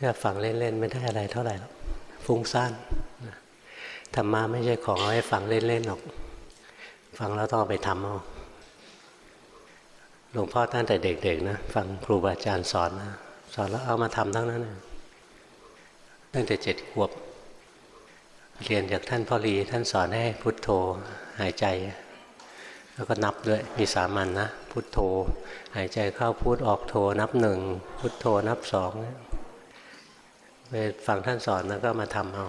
ถ้าฟังเล่นๆไม่ได้อะไรเท่าไหร่หรอกฟุ้งซ่านธรรมะไม่ใช่ของเอาให้ฟังเล่นๆหรอก ฟังแล้วต้องไปทำเอาหลวงพ่อตั้งแต่เด็กๆนะฟังครูบาอาจารย์สอนนะสอนแล้วเอามาทำทั้งนั้นนะตั้งแต่เจ็ดขวบ เรียนจากท่านพ่อรีท่านสอนให้พุทโธหายใจ แล้วก็นับด้วยมีสามัญนนะ พุทโธ หายใจเข้าพุทออกโธนับหนึ่งพุทโธนับสอง ไปฟังท่านสอนแล้วก็มาทำเอา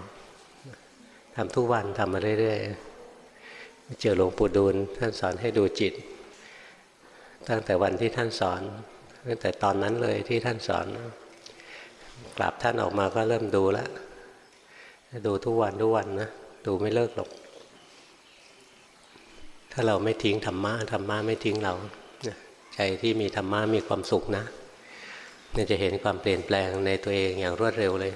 ทำทุกวันทำมาเรื่อยๆเจอหลวงปู่ดูลท่านสอนให้ดูจิต ตั้งแต่วันที่ท่านสอนตั้งแต่ตอนนั้นเลยที่ท่านสอนกลับท่านออกมาก็เริ่มดูแล้วดูทุกวันทุกวันนะดูไม่เลิกหรอก ถ้าเราไม่ทิ้งธรรมะธรรมะไม่ทิ้งเราใจที่มีธรรมะมีความสุขนะ เนี่ยจะเห็นความเปลี่ยนแปลงในตัวเองอย่างรวดเร็วเลย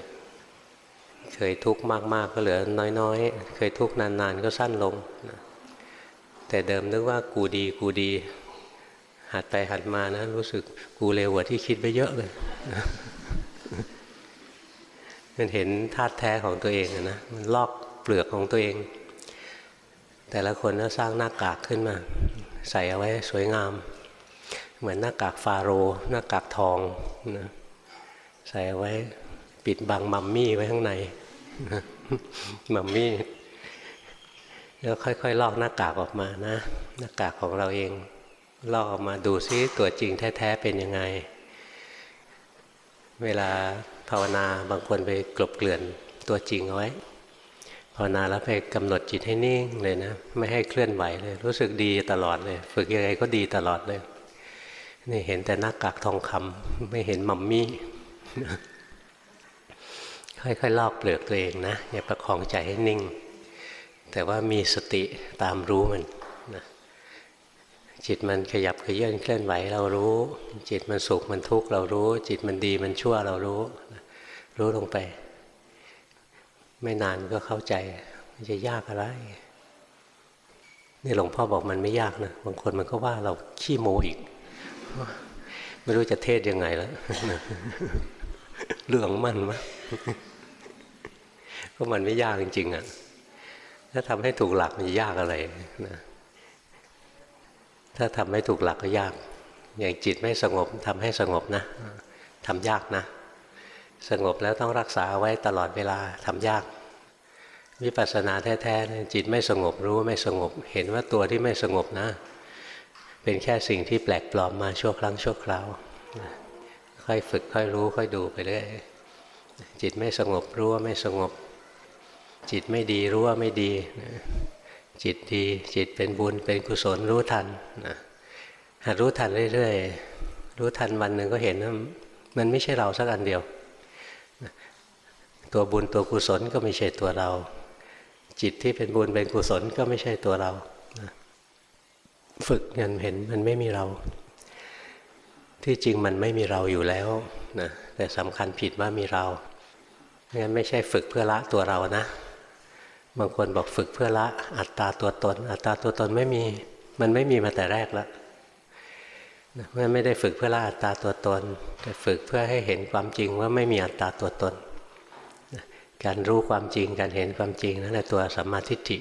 เคยทุกข์มาก ๆ ก็เหลือน้อยๆ เคยทุกข์นาน ๆ ก็สั้นลงนะแต่เดิมนึกว่ากูดีกูดี หัดไปหัดมานะ รู้สึกกูเร็วกว่าที่คิดไปเยอะเลย มันเห็นธาตุแท้ของตัวเองนะ มันลอกเปลือกของตัวเอง แต่ละคนก็สร้างหน้ากากขึ้นมา ใส่เอาไว้สวยงาม เหมือนหน้ากากฟาโรหน้ากากทองนะใส่ไว้ปิดบังมัมมี่ไว้ข้างในมัมมี่แล้วค่อยๆลอกหน้ากากออกมานะ หน้ากากของเราเองลอกออกมาดูซิตัวจริงแท้ๆเป็นยังไง เวลาภาวนาบางคนไปกลบเกลื่อนตัวจริงเอาไว้ภาวนาแล้วไปกำหนดจิตให้นิ่งเลยนะ ไม่ให้เคลื่อนไหวเลย รู้สึกดีตลอดเลย ฝึกยังไงก็ดีตลอดเลย นี่เห็นแต่หน้ากากทองคำไม่เห็นมัมมี่ค่อยๆลอกเปลือกตัวเองนะอย่าประคองใจให้นิ่ง แต่ว่ามีสติตามรู้มันนะจิตมันขยับขยื่นเคลื่อนไหวเรารู้ จิตมันสุขมันทุกข์เรารู้ จิตมันดีมันชั่วเรารู้ รู้ลงไป ไม่นานก็เข้าใจมันจะยากอะไร นี่หลวงพ่อบอกมันไม่ยากนะบางคนมันก็ว่าเราขี้โมอีก ไม่รู้จะเทศยังไงแล้วเรื่องมันมะก็มันไม่ยากจริง ๆอะถ้าทำให้ถูกหลักมันยากอะไรนะถ้าทำไม่ถูกหลักก็ยาก อย่างจิตไม่สงบทำให้สงบนะทำยากนะ สงบแล้วต้องรักษาไว้ตลอดเวลาทำยากวิปัสสนาแท้ๆจิตไม่สงบรู้ว่าไม่สงบ เห็นว่าตัวที่ไม่สงบนะ เป็นแค่สิ่งที่แปลกปลอมมาชั่วครั้งชั่วคราวค่อยฝึกค่อยรู้ค่อยดูไปเรื่อยจิตไม่สงบรู้ว่าไม่สงบ จิตไม่ดีรู้ว่าไม่ดีจิตดีจิตเป็นบุญเป็นกุศลรู้ทันนะหารู้ทันเรื่อยๆรู้ทันวันหนึ่งก็เห็นว่ามันไม่ใช่เราสักอันเดียว ตัวบุญตัวกุศลก็ไม่ใช่ตัวเรา จิตที่เป็นบุญเป็นกุศลก็ไม่ใช่ตัวเรา ฝึกยันเห็นมันไม่มีเรา ที่จริงมันไม่มีเราอยู่แล้วนะแต่สำคัญผิดว่ามีเรางั้นไม่ใช่ฝึกเพื่อละตัวเรานะ บางคนบอกฝึกเพื่อละอัตตาตัวตน อัตตาตัวตนไม่มี มันไม่มีมาแต่แรกแล้วมันไม่ได้ฝึกเพื่อละอัตตาตัวตน แต่ฝึกเพื่อให้เห็นความจริงว่าไม่มีอัตตาตัวตน การรู้ความจริงการเห็นความจริงนั่นแหละตัวสัมมาทิฏฐิ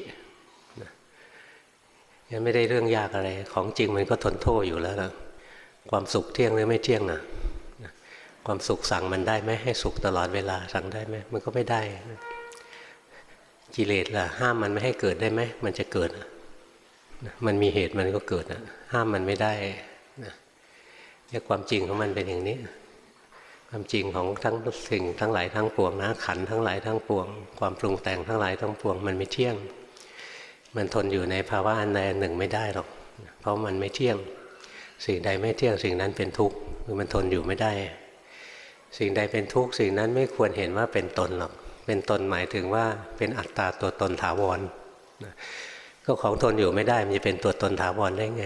ยังไม่ได้เรื่องยากอะไร ของจริงมันก็ทนโทษอยู่แล้วนะความสุขเที่ยงหรือไม่เที่ยงนะความสุขสั่งมันได้ไหมให้สุขตลอดเวลาสั่งได้ไหมมันก็ไม่ได้กิเลสล่ะ ห้ามมันไม่ให้เกิดได้ไหมมันจะเกิดมันมีเหตุมันก็เกิดนะห้ามมันไม่ได้นะเนี่ยความจริงของมันเป็นอย่างนี้ ความจริงของทั้งสิ่งทั้งหลายทั้งปวงนะขันทั้งหลายทั้งปวง ความปรุงแต่งทั้งหลายทั้งปวง มันไม่เที่ยง มันทนอยู่ในภาวะอันใดอันหนึ่งไม่ได้หรอก เพราะมันไม่เที่ยง สิ่งใดไม่เที่ยงสิ่งนั้นเป็นทุกข์คือมันทนอยู่ไม่ได้ สิ่งใดเป็นทุกข์สิ่งนั้นไม่ควรเห็นว่าเป็นตนหรอก เป็นตนหมายถึงว่าเป็นอัตตาตัวตนถาวรก็ของทนอยู่ไม่ได้มันจะเป็นตัวตนถาวรได้ไง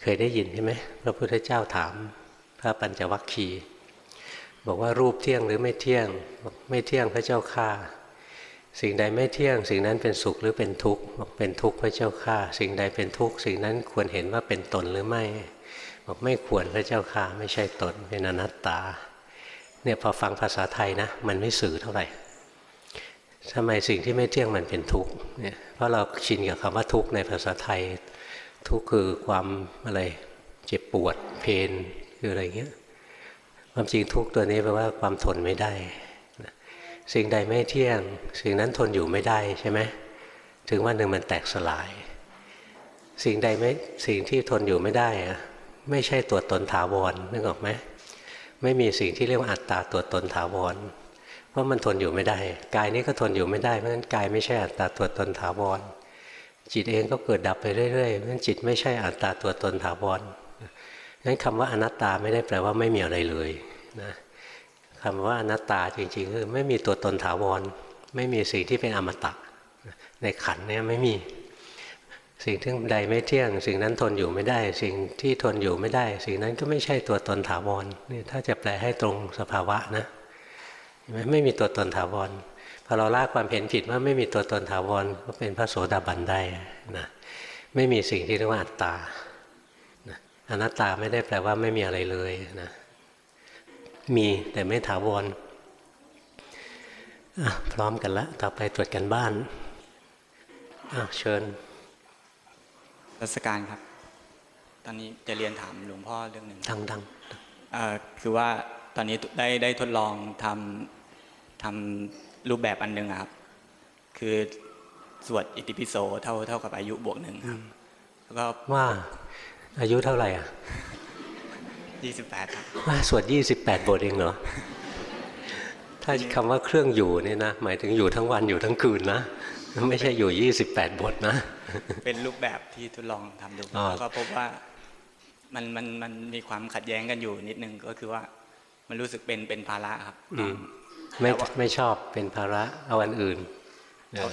เคยได้ยินใช่ไหมพระพุทธเจ้าถามพระปัญจวัคคีย์บอกว่ารูปเที่ยงหรือไม่เที่ยง ไม่เที่ยงพระเจ้าข้า สิ่งใดไม่เที่ยง สิ่งนั้นเป็นสุขหรือเป็นทุกข์บอกเป็นทุกข์พระเจ้าข้าสิ่งใดเป็นทุกข์สิ่งนั้นควรเห็นว่าเป็นตนหรือไม่บอกไม่ควรพระเจ้าข้าไม่ใช่ตนเป็นอนัตตาเนี่ยพอฟังภาษาไทยนะ มันไม่สื่อเท่าไหร่ทำไมสิ่งที่ไม่เที่ยงมันเป็นทุกข์เนี่ยเพราะเราชินกับคำว่าทุกข์ในภาษาไทย ทุกข์คือความอะไรเจ็บปวดเพนคืออะไรเงี้ยความจริงทุกข์ตัวนี้แปลว่าความทนไม่ได้ สิ่งใดไม่เที่ยง สิ่งนั้นทนอยู่ไม่ได้ใช่ไหมถึงวันหนึ่งมันแตกสลาย สิ่งใดไม่สิ่งที่ทนอยู่ไม่ได้อะไม่ใช่ตัวตนถาวรนึกออกไหมไม่มีสิ่งที่เรียกว่าอัตตาตัวตนถาวรเพราะมันทนอยู่ไม่ได้ กายนี้ก็ทนอยู่ไม่ได้เพราะฉะนั้นกายไม่ใช่อัตตาตัวตนถาวรจิตเองก็เกิดดับไปเรื่อยๆเพราะฉะนั้นจิตไม่ใช่อัตตาตัวตนถาวรงั้นคำว่าอนัตตาไม่ได้แปลว่าไม่มีอะไรเลยนะ คำว่าอนัตตาจริงๆคือไม่มีตัวตนถาวร ไม่มีสิ่งที่เป็นอมตะในขันเนี่ยไม่มีสิ่งที่ใดไม่เที่ยง สิ่งนั้นทนอยู่ไม่ได้ สิ่งที่ทนอยู่ไม่ได้ สิ่งนั้นก็ไม่ใช่ตัวตนถาวรนี่ถ้าจะแปลให้ตรงสภาวะนะไม่มีตัวตนถาวรพอเราละความเห็นผิดว่าไม่มีตัวตนถาวรก็เป็นพระโสดาบันได้นะไม่มีสิ่งที่เรียกว่าอัตตาอนัตตาไม่ได้แปลว่าไม่มีอะไรเลยนะ มีแต่ไม่ถาวรพร้อมกันละ ต่อไปตรวจกันบ้านเชิญรัศการครับ ตอนนี้จะเรียนถามหลวงพ่อเรื่องหนึ่งดังดังคือว่าตอนนี้ได้ได้ทดลองทำทำรูปแบบอันหนึ่งครับ คือสวดอิติปิโสเท่าเท่ากับอายุบวกหนึ่งครับแล้วก็ว่าอายุเท่าไหร่อะ ยี่สิบแปดครับว่าสวดยี่สิบแปดบทเองเหรอ ถ้าคำว่าเครื่องอยู่นี่นะ หมายถึงอยู่ทั้งวันอยู่ทั้งคืนนะ ไม่ใช่อยู่ยี่สิบแปดบทนะ เป็นรูปแบบที่ทดลองทำดูแล้วก็พบว่ามันมันมันมีความขัดแย้งกันอยู่นิดนึงก็คือว่ามันรู้สึกเป็นเป็นภาระครับไม่ไม่ชอบเป็นภาระเอาอันอื่น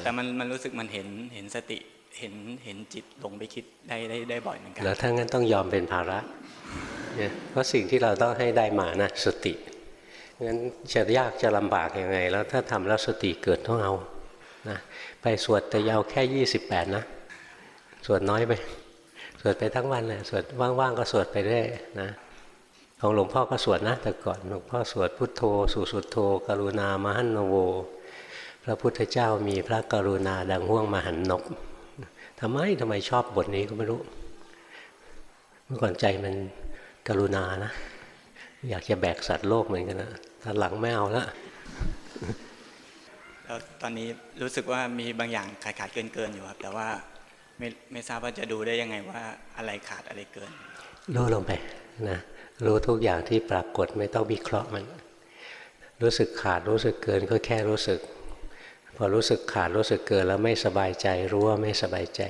แต่มันมันรู้สึกมันเห็นเห็นสติเห็นเห็นจิตลงไปคิดได้ได้ได้บ่อยเหมือนกันแล้วถ้างั้นต้องยอมเป็นภาระเเพราะสิ่งที่เราต้องให้ได้มานะสติงั้นจะยากจะลำบากยังไง แล้วถ้าทำแล้วสติเกิดต้องเอานะไปสวดแต่ยาวแค่ยี่สิบแปดนะสวดน้อยไปสวดไปทั้งวันเลยสวดว่างๆก็สวดไปเรื่อยนะของหลวงพ่อก็สวดนะแต่ก่อนหลวงพ่อสวดพุทโธสุสุโธ กรุณามหันโว พระพุทธเจ้ามีพระกรุณาดังห่วงมหันนกทำไมทำไมชอบบทนี้ก็ไม่รู้ เมื่อก่อนใจมัน กรุณานะ อยากจะแบกสัตว์โลกเหมือนกันนะตอนหลังไม่เอาละแล้วตอนนี้รู้สึกว่ามีบางอย่างขาดขาดเกินเกินอยู่ครับแต่ว่าไม่ไม่ทราบว่าจะดูได้ยังไงว่าอะไรขาดอะไรเกินรู้ลงไปนะรู้ทุกอย่างที่ปรากฏไม่ต้องวิเคราะห์มัน รู้สึกขาดรู้สึกเกินก็แค่รู้สึก พอรู้สึกขาดรู้สึกเกินแล้วไม่สบายใจรู้ว่าไม่สบายใจ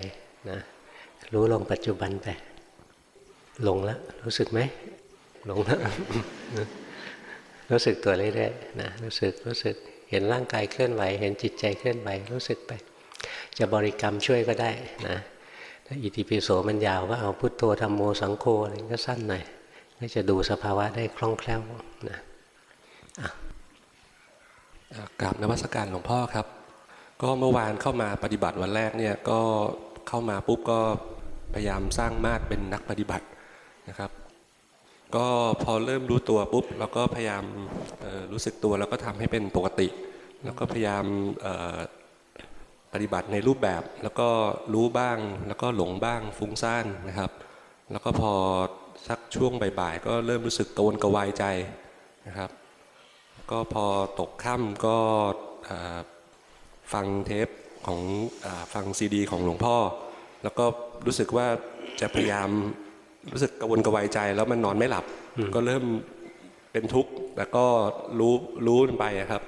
นะรู้ลงปัจจุบันไป หลงแล้วรู้สึกไหมหลงแล้วรู้สึกตัวเรื่อยๆนะรู้สึกรู้สึกเห็นร่างกายเคลื่อนไหว เห็นจิตใจเคลื่อนไหวรู้สึกไป จะบริกรรมช่วยก็ได้นะถ้าอิติปิโสมันยาวก็เอาพุทโธธรรมโมสังโฆอะไรก็สั้นหน่อยก็จะดูสภาวะได้คล่องแคล่วนะกราบนวัสการหลวงพ่อครับ ก็เมื่อวานเข้ามาปฏิบัติวันแรกเนี่ยก็เข้ามาปุ๊บก็พยายามสร้างมาตรเป็นนักปฏิบัติ นะครับ ก็พอเริ่มรู้ตัวปุ๊บเราก็พยายามรู้สึกตัวแล้วก็ทำให้เป็นปกติ แล้วก็พยายามปฏิบัติในรูปแบบ แล้วก็รู้บ้าง แล้วก็หลงบ้างฟุ้งซ่านนะครับ แล้วก็พอสักช่วงบ่ายๆก็เริ่มรู้สึกกวนกระวายใจนะครับ ก็พอตกค่ำก็ฟังเทปของอฟังซีดี ของหลวงพ่อ แล้วก็รู้สึกว่าจะพยายาม รู้สึกกระวนกระวายใจแล้วมันนอนไม่หลับ ก็เริ่มเป็นทุกข์แต่ก็รู้รู้ไปครับ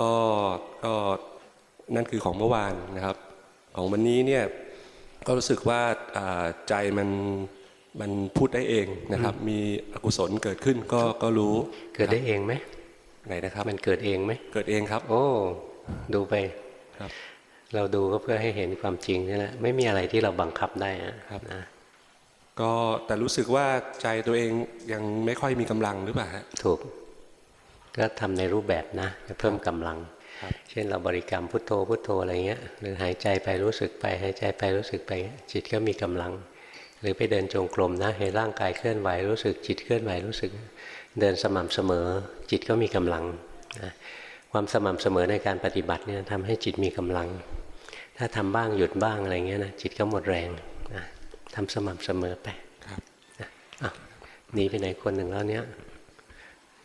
ก็ก็นั่นคือของเมื่อวานนะครับ ของวันนี้เนี่ยก็รู้สึกว่าใจมันมันพูดได้เองนะครับ มีอกุศลเกิดขึ้นก็ก็รู้เกิดได้เองไหมไหนนะครับ มันเกิดเองไหมเกิดเองครับ โอ้ดูไปครับ เราดูก็เพื่อให้เห็นความจริงนี่แหละไม่มีอะไรที่เราบังคับได้ครับนะ ก็แต่รู้สึกว่าใจตัวเองยังไม่ค่อยมีกำลังหรือเปล่าฮะถูก ก็ทำในรูปแบบนะจะเพิ่มกำลัง เช่นเราบริกรรมพุทโธพุทโธอะไรเงี้ยหรือหายใจไปรู้สึกไปหายใจไปรู้สึกไปจิตก็มีกำลัง หรือไปเดินจงกรมนะให้ร่างกายเคลื่อนไหวรู้สึกจิตเคลื่อนไหวรู้สึก เดินสม่ำเสมอ จิตก็มีกำลังนะความสม่ำเสมอในการปฏิบัติเนี่ยทำให้จิตมีกำลัง ถ้าทำบ้างหยุดบ้างอะไรเงี้ยนะจิตก็หมดแรงนะ ทำสม่ำเสมอไปครับนะอะหนีไปไหนคนหนึ่งแล้วเนี่ย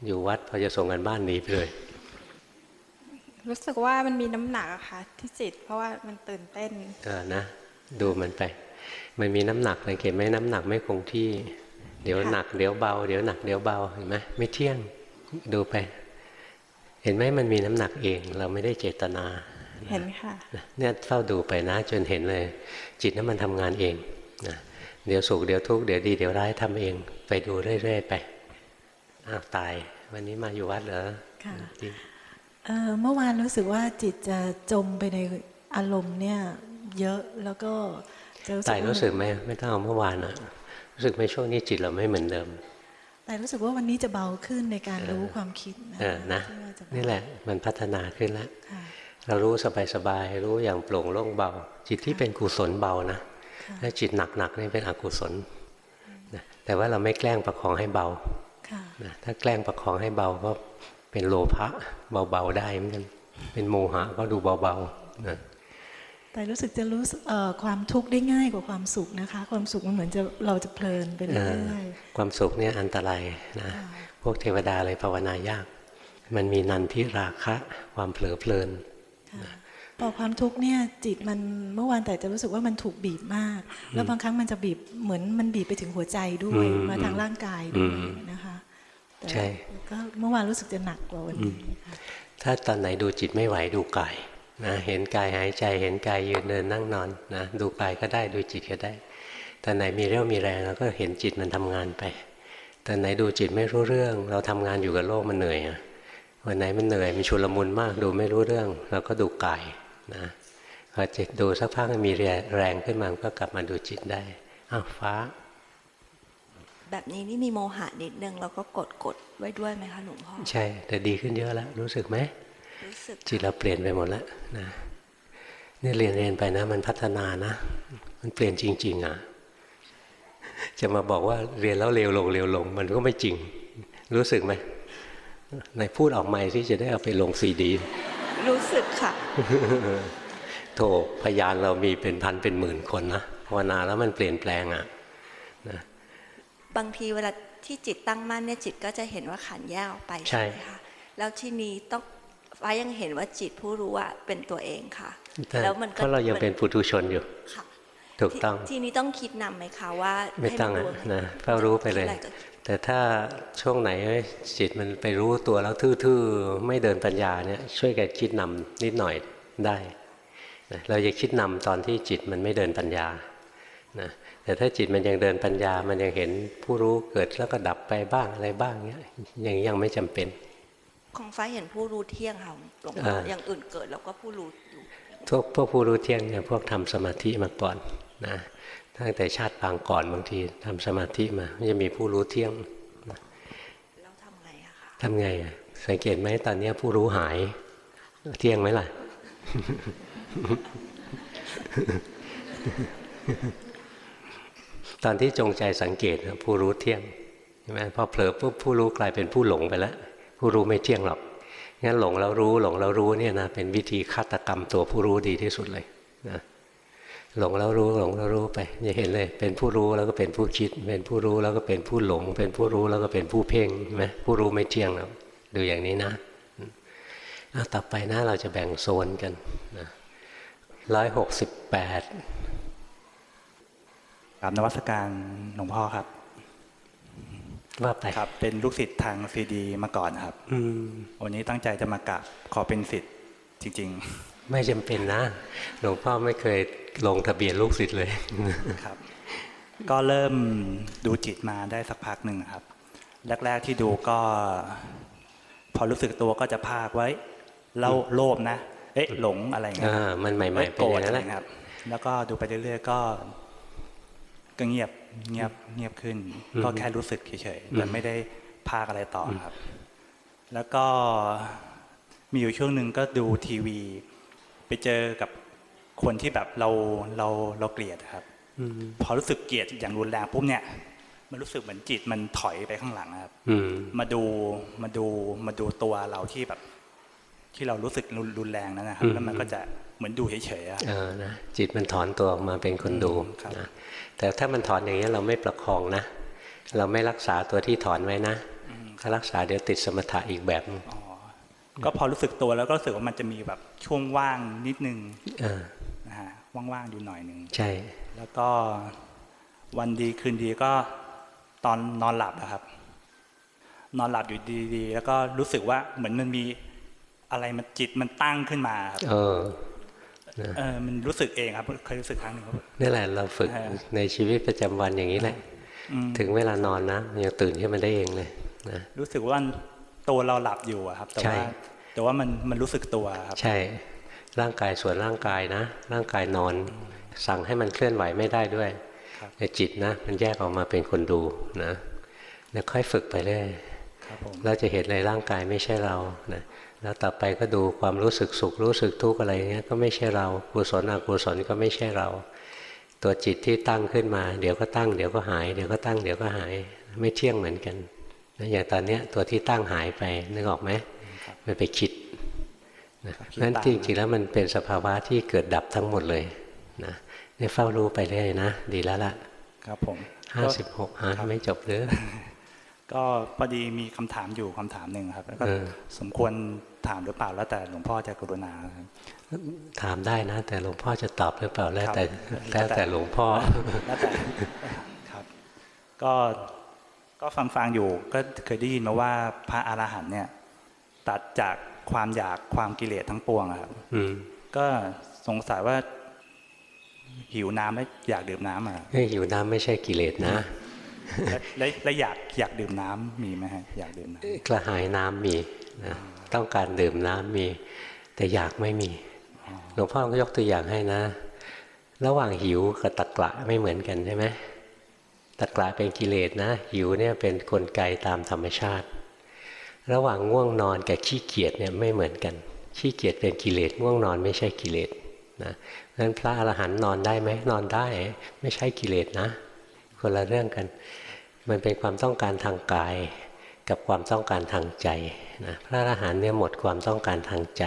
อยู่วัดพอจะส่งกันบ้านหนีไปเลย รู้สึกว่ามันมีน้ำหนักอะค่ะที่จิต เพราะว่ามันตื่นเต้นเออนะ ดูมันไป มันมีน้ำหนักสังเกตไหมน้ำหนักไม่คงที่ เดี๋ยวค่ะหนักเดี๋ยวเบา เดี๋ยวหนักเดี๋ยวเบาเห็นไหมไม่เที่ยงดูไป เห็นไหมมันมีน้ำหนักเอง เราไม่ได้เจตนา เห็นค่ะนะเนี่ยเฝ้าดูไปนะ จนเห็นเลย จิตนั้นมันทำงานเอง นะเดี๋ยวสุขเดี๋ยวทุกข์เดี๋ยวดีเดี๋ยวร้ายทำเอง ไปดูเรื่อยๆไปอ้าวตาย วันนี้มาอยู่วัดเหรอค่ะดีเอ่อเมื่อวานรู้สึกว่าจิตจะจมไปในอารมณ์เนี่ย เยอะแล้วก็จะรู้สึกตายว่ารู้สึกไหมไม่ต้องเอาเมื่อวานอะรู้สึกไหมช่วงนี้จิตเราไม่เหมือนเดิม แต่รู้สึกว่าวันนี้จะเบาขึ้นในการรู้ความคิดนะเออนะที่ว่าจเบานี่แหละมันพัฒนาขึ้นแล้วค่ะเรารู้สบายๆรู้อย่างโปร่งโล่งเบา จิตที่เป็นกุศลเบานะค่ะ ถ้าจิตหนักๆนี่เป็นอกุศลนะแต่ว่าเราไม่แกล้งประคองให้เบาค่ะนะถ้าแกล้งประคองให้เบาก็เป็นโลภะเบาๆได้เหมือนกันเป็นโมหะก็ดูเบาๆนะแต่รู้สึกจะรู้สึกเอ่อความทุกข์ได้ง่ายกว่าความสุขนะคะ ความสุขมันเหมือนจะเราจะเพลินไปเอเรื่ออยความสุขเนี่ยอันตรายนะพวกเทวดาเลยภาวนายาก มันมีนันทิราคะ ความเผลอเพลินๆค่ะ พอความทุกข์เนี่ยจิตมันเมื่อวานแต่จะรู้สึกว่ามันถูกบีบมาก แล้วบางครั้งมันจะบีบเหมือนมันบีบไปถึงหัวใจด้วยอืมมาทางร่างกายด้วยอืมนะคะแต่ใช่ก็เมื่อวานรู้สึกจะหนักกว่าวันนี้ค่ะถ้าตอนไหนดูจิตไม่ไหวดูกายนะเห็นกายหายใจเห็นกายยืนเดินนั่งนอนนะดูกายก็ได้ดูจิตก็ได้ตอนไหนมีเรี่ยวมีแรงเราก็เห็นจิตมันทำงานไปตอนไหนดูจิตไม่รู้เรื่อง เราทำงานอยู่กับโลกมันเหนื่อยอะวันไหนมันเหนื่อยมันชุลมุนมากดูไม่รู้เรื่อง เราก็ดูกาย นะพอจิตดูสักพักมันมีแรงขึ้นมามันก็กลับมาดูจิตได้อ้าวฟ้า แบบนี้นี่มีโมหะนิดนึงแล้วก็กดกดไว้ด้วยไหมคะหลวงพ่อใช่ แต่ดีขึ้นเยอะแล้ว รู้สึกไหมรู้สึกจิตเราเปลี่ยนไปหมดแล้วนะนี่เรียนเรียนไปนะ มันพัฒนานะ มันเปลี่ยนจริง ๆ อะ จะมาบอกว่าเรียนแล้วเร็วลงเร็วลง มันก็ไม่จริง รู้สึกไหมไหนพูดออกใหม่ที่จะได้เอาไปลงซีดี รู้สึกค่ะ โถพยานเรามีเป็นพันเป็นหมื่นคนนะภาวนาแล้วมันเปลี่ยนแปลงอะนะบางทีเวลาที่จิตตั้งมั่นเนี่ยจิตก็จะเห็นว่าขันธ์แยกออกไปใช่ใช่ไหมคะแล้วที่นี้ต้องฟ้ายังเห็นว่าจิตผู้รู้ว่าเป็นตัวเองค่ะแต่แล้วมันก็เพราะเรายังเป็นปุถุชนอยู่ค่ะ ถูกต้องททีนี้ต้องคิดนำไหมคะว่าไม่ต้องให้อะนนะเฝ้ารู้ไปเลยคิดอะรก็คิดแต่ถ้าช่วงไหนจิตมันไปรู้ตัวแล้วทื่อๆไม่เดินปัญญาเนี่ยช่วยกันคิดนำนิดหน่อยได้นะเราจะคิดนำตอนที่จิตมันไม่เดินปัญญานะแต่ถ้าจิตมันยังเดินปัญญา มันยังเห็นผู้รู้เกิดแล้วก็ดับไปบ้างอะไรบ้างเนี้ยยังยังไม่จำเป็น ของฟ้าเห็นผู้รู้เที่ยงค่ะหลวงพ่ออ่าอย่างอื่นเกิดแล้วก็ผู้รู้อยู่พวกพวกผู้รู้เที่ยงเนี่ยพวกทำสมาธิมาก่อน นะตั้งแต่ชาติปางก่อนบางทีทำสมาธิมามันจะมีผู้รู้เที่ยงแล้วทำไงอะคะทำไงอะสังเกตไหมตอนเนี้ยผู้รู้หาย เที่ยงไหมล่ะ ตอนที่จงใจสังเกตนะผู้รู้เที่ยงใช่ไหมพอเผลอปุ๊บผู้รู้กลายเป็นผู้หลงไปแล้วผู้รู้ไม่เที่ยงหรอกงั้นหลงแล้วรู้หลงแล้วรู้เนี่ยนะเป็นวิธีฆาตกรรมตัวผู้รู้ดีที่สุดเลยนะ หลงแล้วรู้หลงแล้วรู้ไปจะเห็นเลย เป็นผู้รู้แล้วก็เป็นผู้คิด เป็นผู้รู้แล้วก็เป็นผู้หลง เป็นผู้รู้แล้วก็เป็นผู้เพ่งใช่ไหมผู้รู้ไม่เที่ยงหรอกดูอย่างนี้นะอะต่อไปนะเราจะแบ่งโซนกันร้อยหกสิบแปดกราบนวัตการหลวงพ่อครับ ว่าไปครับ เป็นลูกศิษย์ทางซีดีมาก่อนครับ อืมวันนี้ตั้งใจจะมากราบขอเป็นศิษย์จริง ไม่จำเป็นนะ หลวงพ่อไม่เคยลงทะเบียนลูกศิษย์เลยๆครับ ก็เริ่มดูจิตมาได้สักพักหนึ่งครับ แรก ๆที่ดูก็ พอรู้สึกตัวก็จะพากไว้เล่าโลภนะ เอ๊ะหลงอะไรเงี้ยอ่ามันใหม่ๆเอ๊ะเป็นโกรอธย่างอะนั้นไรแหละครับ แล้วก็ดูไปเรื่อยๆก็ก็เงียบเงียบเงียบขึ้น ก็แค่รู้สึกเฉยๆมันไม่ได้พากอะไรต่อครับ แล้วก็มีอยู่ช่วงหนึ่งก็ดูทีวี ไปเจอกับคนที่แบบเราเราเราเกลียดครับอืมพอรู้สึกเกลียดอย่างรุนแรงปุ๊บเนี่ย มันรู้สึกเหมือนจิตมันถอยไปข้างหลังอะครับอืมมาดูมาดูมาดูตัวเราที่แบบ ที่เรารู้สึกรุนรุนแรงนั้นนะครับอืมแล้วมันก็จะเหมือนดูเฉยๆอะเออนะจิตมันถอนตัวออกมาเป็นคนดูครับนะแต่ถ้ามันถอนอย่างนี้ยเราไม่ประคองนะ เราไม่รักษาตัวที่ถอนไว้นะ ถ้ารักษาเดี๋ยวติดสมถะอีกแบบนึงอ๋อ ก็พอรู้สึกตัวแล้วก็รู้สึกว่ามันจะมีแบบช่วงว่างนิดนึงเออนะฮะว่างๆอยู่หน่อยหนึ่งใช่ แล้วก็วันดีคืนดีก็ตอนนอนหลับอะครับ นอนหลับอยู่ดีๆ แล้วก็รู้สึกว่าเหมือนมันมีอะไรมันจิตมันตั้งขึ้นมาครับเออเออมันรู้สึกเองครับเคยรู้สึกครั้งหนึ่งครับนี่แหละเราฝึกฮะในชีวิตประจำวันอย่างนี้แหละอืมถึงเวลานอนนะมันยังตื่นขึ้นมาได้เองเลยนะรู้สึกว่า ตัวเราหลับอยู่อะครับแต่ใช่ว่าแต่ว่ามันมันรู้สึกตัวครับ ใช่ ร่างกายส่วนร่างกายนะ ร่างกายนอน สั่งให้มันเคลื่อนไหวไม่ได้ด้วยครับแต่จิตนะ มันแยกออกมาเป็นคนดูนะแล้วค่อยฝึกไปเรื่อยครับผมเราจะเห็นเลยร่างกายไม่ใช่เรานะแล้วต่อไปก็ดูความรู้สึกสุขรู้สึกทุกข์อะไรเงี้ยก็ไม่ใช่เรากุศลอกุศลก็ไม่ใช่เรา ตัวจิตที่ตั้งขึ้นมา เดี๋ยวก็ตั้งเดี๋ยวก็หาย เดี๋ยวก็ตั้งเดี๋ยวก็หาย ไม่เที่ยงเหมือนกันนะ อย่างตอนเนี้ยตัวที่ตั้งหายไปนึกออกไหมมันไปคิดนะนั้นจริงๆแล้วมันเป็นสภาวะที่เกิดดับทั้งหมดเลยนะเนี่ยเฝ้ารู้ไปเรื่อยนะ ดีแล้วล่ะ ครับผมห้าก็สิบหกหาไม่จบหรือ ก็พอดีมีคำถามอยู่คำถามหนึ่งครับ แล้วก็เออสมควรถามหรือเปล่าแล้วแต่หลวงพ่อจะกรุณาครับถามได้นะ แต่หลวงพ่อจะตอบหรือเปล่าแล้วแต่ครับแล้วแต่หลวงพ่อแล้วแต่ครับ ก็ ก็ฟังฟังๆอยู่ก็เคยได้ยินมาว่าพระอรหันต์เนี่ย ตัดจากความอยากความกิเลสทั้งปวงอะครับอืมก็สงสัยว่า หิวน้ำแล้วอยากดื่มน้ำอะเรื่องหิวน้ำไม่ใช่กิเลสนะและและและอยากอยากดื่มน้ำมีไหมฮะอยากดื่มน้ำกระหายน้ำมีนะต้องการดื่มน้ำมี แต่อยากไม่มีหลวงพ่อก็ยกตัวอย่างให้นะ ระหว่างหิวกับตะกละไม่เหมือนกันใช่ไหม ตะกละเป็นกิเลสนะหิวเนี่ยเป็นกลไกตามธรรมชาติ ระหว่างง่วงนอนกับขี้เกียจเนี่ยไม่เหมือนกัน ขี้เกียจเป็นกิเลสง่วงนอนไม่ใช่กิเลสนะนั้นพระอรหันต์นอนได้ไหมนอนได้ ไม่ใช่กิเลสนะ คนละเรื่องกัน มันเป็นความต้องการทางกายกับความต้องการทางใจนะพระอรหันต์เนี่ยหมดความต้องการทางใจ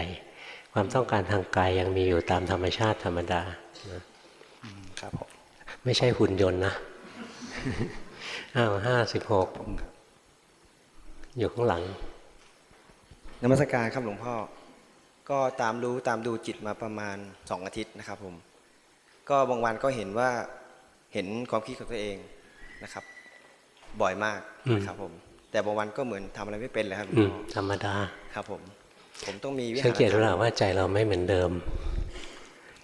ความต้องการทางกายยังมีอยู่ตามธรรมชาติธรรมดานะครับผมไม่ใช่หุ่นยนต์นะ อ้าวห้าสิบหกอยู่ข้างหลังนมัสการครับหลวงพ่อ ก็ตามรู้ตามดูจิตมาประมาณสองอาทิตย์นะครับผม ก็บางวันก็เห็นว่าเห็นความคิดของตัวเองนะครับ บ่อยมากอืมนะครับผม แต่บางวันก็เหมือนทำอะไรไม่เป็นเลยครับหลวงอืมพ่อธรรมดาครับผม ผมต้องมีวิหารสังเกตหรือเปล่าธรรมว่าใจเราไม่เหมือนเดิม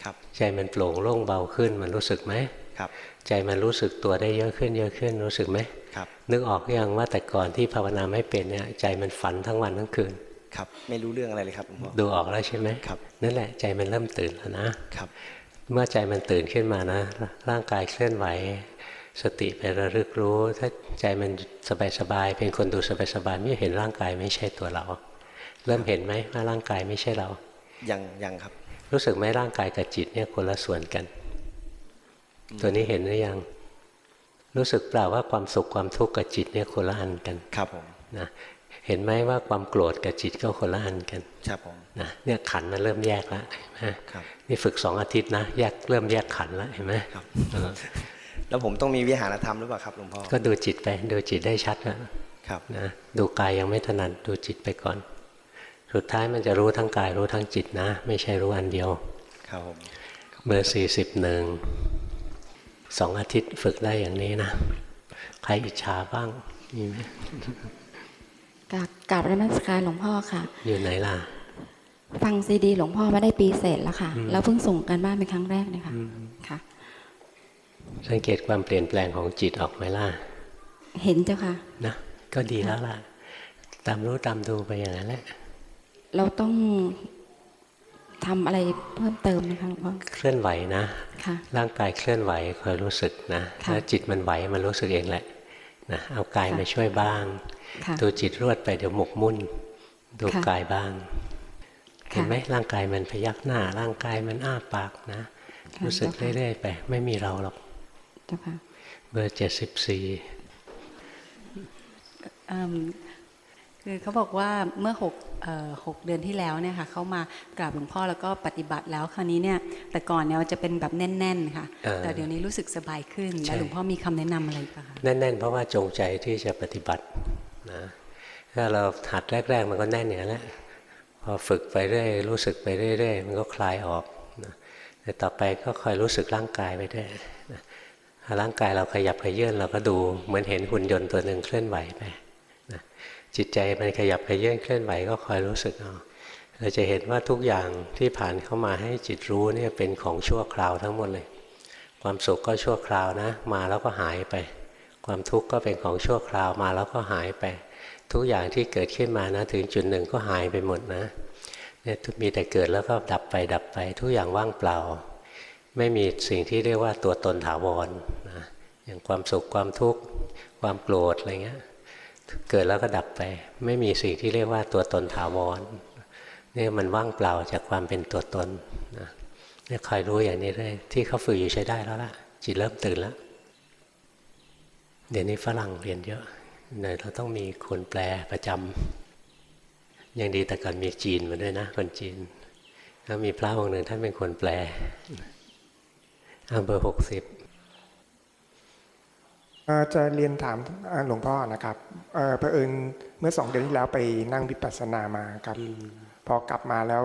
ครับใจมันโปร่งโล่งเบาขึ้นมันรู้สึกไหมครับ ใจมันรู้สึกตัวได้เยอะขึ้นเยอะขึ้นรู้สึกไหมครับนึกออกหรือยังว่าแต่ก่อนที่ภาวนาไม่เป็นเนี่ยใจมันฝันทั้งวันทั้งคืนครับไม่รู้เรื่องอะไรเลยครับหลวงพ่อดูออกแล้วใช่ไหมครับนั่นแหละใจมันเริ่มตื่นแล้วนะครับเมื่อใจมันตื่นขึ้นมานะ ร่างกายเคลื่อนไหว สติไประลึกรู้ ถ้าใจมันสบายๆเป็นคนดูสบายๆไม่เห็นร่างกายไม่ใช่ตัวเรา เริ่มเห็นไหมว่าร่างกายไม่ใช่เรายังยังครับ รู้สึกไหมร่างกายกับจิตเนี่ยคนละส่วนกัน ตัวนี้เห็นหรือยัง รู้สึกเปล่าว่าความสุขความทุกข์กับจิตเนี่ยคนละอันกันครับผมนะเห็นไหมว่าความโกรธกับจิตก็คนละอันกัน ครับผมนะเนี่ยขันธ์มันเริ่มแยกแล้วเห็นไหมครับนี่ฝึกสองอาทิตย์นะแยกเริ่มแยกขันธ์แล้วเห็นไหมครับเออแล้วผมต้องมีวิหารธรรมหรือเปล่าครับหลวงพ่อก็ดูจิตไปดูจิตได้ชัดแล้วครับนะดูกายยังไม่ถนัดดูจิตไปก่อน สุดท้ายมันจะรู้ทั้งกายรู้ทั้งจิตนะ ไม่ใช่รู้อันเดียว ครับผมเบอร์สี่สิบหนึ่ง สองอาทิตย์ฝึกได้อย่างนี้นะ ใครอิจฉาบ้างมีไหมกราบกราบนมัสการหลวงพ่อค่ะ อยู่ไหนล่ะ ฟังซีดีหลวงพ่อมาได้ปีเศษแล้วค่ะ แล้วเพิ่งส่งกันบ้านเป็นครั้งแรกเลยค่ะค่ะ สังเกตความเปลี่ยนแปลงของจิตออกไหมล่ะ เห็นเจ้าค่ะ นะ ก็ดีแล้วล่ะ ตามรู้ตามดูไปอย่างนั้นแหละ เราต้อง ทำอะไรเพิ่มเติมไหมคะหลวงพ่อเคลื่อนไหวนะค่ะร่างกายเคลื่อนไหวคอยรู้สึกนะค่ะแล้วจิตมันไหวมันรู้สึกเองแหละนะเอากายค่ะมาช่วยบ้างค่ะดูจิตรวดไปเดี๋ยวหมกมุ่นดูค่ะกายบ้างค่ะเห็นไหมร่างกายมันพยักหน้า ร่างกายมันอ้าปากนะค่ะรู้สึกเจ้าค่ะเรื่อยๆไป ไม่มีเราหรอกเจ้าค่ะเบอร์เจ็ดสิบสี่อืม คือเขาบอกว่าเมื่อหกเอ่อหกเดือนที่แล้วเนี่ยค่ะเขามากราบหลวงพ่อแล้วก็ปฏิบัติแล้วคราวนี้เนี่ยแต่ก่อนเนี่ยจะเป็นแบบแน่น ๆ ค่ะเออแต่เดี๋ยวนี้รู้สึกสบายขึ้นใช่แล้วหลวงพ่อมีคำแนะนำอะไรปะคะแน่น ๆ เพราะว่าจงใจที่จะปฏิบัตินะถ้าเราหัดแรก ๆ มันก็แน่นอย่างนั้นแหละพอฝึกไปเรื่อยรู้สึกไปเรื่อยๆมันก็คลายออกนะแต่ต่อไปก็คอยรู้สึกร่างกายไปด้วยนะถ้าร่างกายเราขยับขยื่นเราก็ดูเหมือนเห็นหุ่นยนต์ตัวหนึ่งเคลื่อนไหวไปนะ จิตใจมันขยับขยื่นเคลื่อนไหวก็คอยรู้สึกเอาเราจะเห็นว่าทุกอย่างที่ผ่านเข้ามาให้จิตรู้เนี่ยเป็นของชั่วคราวทั้งหมดเลย ความสุขก็ชั่วคราวนะ มาแล้วก็หายไป ความทุกข์ก็เป็นของชั่วคราวมาแล้วก็หายไป ทุกอย่างที่เกิดขึ้นมานะถึงจุดหนึ่งก็หายไปหมดนะเนี่ยมีแต่เกิดแล้วก็ดับไปดับไป ทุกอย่างว่างเปล่า ไม่มีสิ่งที่เรียกว่าตัวตนถาวรนะอย่างความสุขความทุกข์ความโกรธอะไรเงี้ย เกิดแล้วก็ดับไป ไม่มีสิ่งที่เรียกว่าตัวตนถาวรเนี่ยมันว่างเปล่าจากความเป็นตัวตนนะเนี่ยคอยรู้อย่างนี้เลยที่เขาฝึกอยู่ใช้ได้แล้วล่ะ จิตเริ่มตื่นแล้ว เดี๋ยวนี้ฝรั่งเรียนเยอะเนี่ยเราต้องมีคนแปลประจำยังดีแต่ก่อนมีจีนมาด้วยนะ คนจีนแล้วมีพระองค์หนึ่งท่านเป็นคนแปลอำเบอร์หกสิบ จะเรียนถามอ่าหลวงพ่อนะครับเอ่อเผอิญเมื่อสองเดือนที่แล้วไปนั่งวิปัสสนามาครับ พอกลับมาแล้ว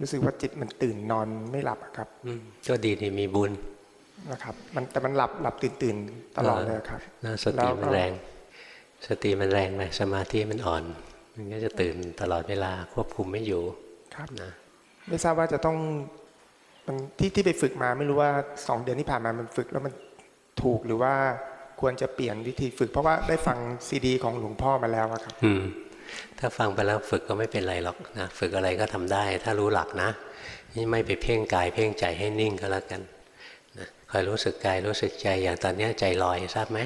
รู้สึกว่าจิตมันตื่นนอนไม่หลับอะครับอืมก็ดีนี่มีบุญนะครับ มันแต่มันหลับหลับตื่นตื่นตลอดเลยครับนะสแล้ติวมันก็แรง สติมันแรงไหมสมาธิมันอ่อน มันก็จะตื่นตลอดเวลาควบคุมไม่อยู่ครับนะไม่ทราบว่าจะต้องมันที่ที่ไปฝึกมาไม่รู้ว่าสองเดือนที่ผ่านมามันฝึกแล้วมันถูกหรือว่า ควรจะเปลี่ยนวิธีฝึก เพราะว่าได้ฟังซีดี ของหลวงพ่อมาแล้วอะครับอืมถ้าฟังไปแล้วฝึกก็ไม่เป็นไรหรอกนะฝึกอะไรก็ทำได้ ถ้ารู้หลักนะนี่ไม่ไปเพ่งกายเพ่งใจให้นิ่งก็แล้วกันนะคอยรู้สึกกายรู้สึกใจอย่างตอนเนี้ยใจลอยทราบไหม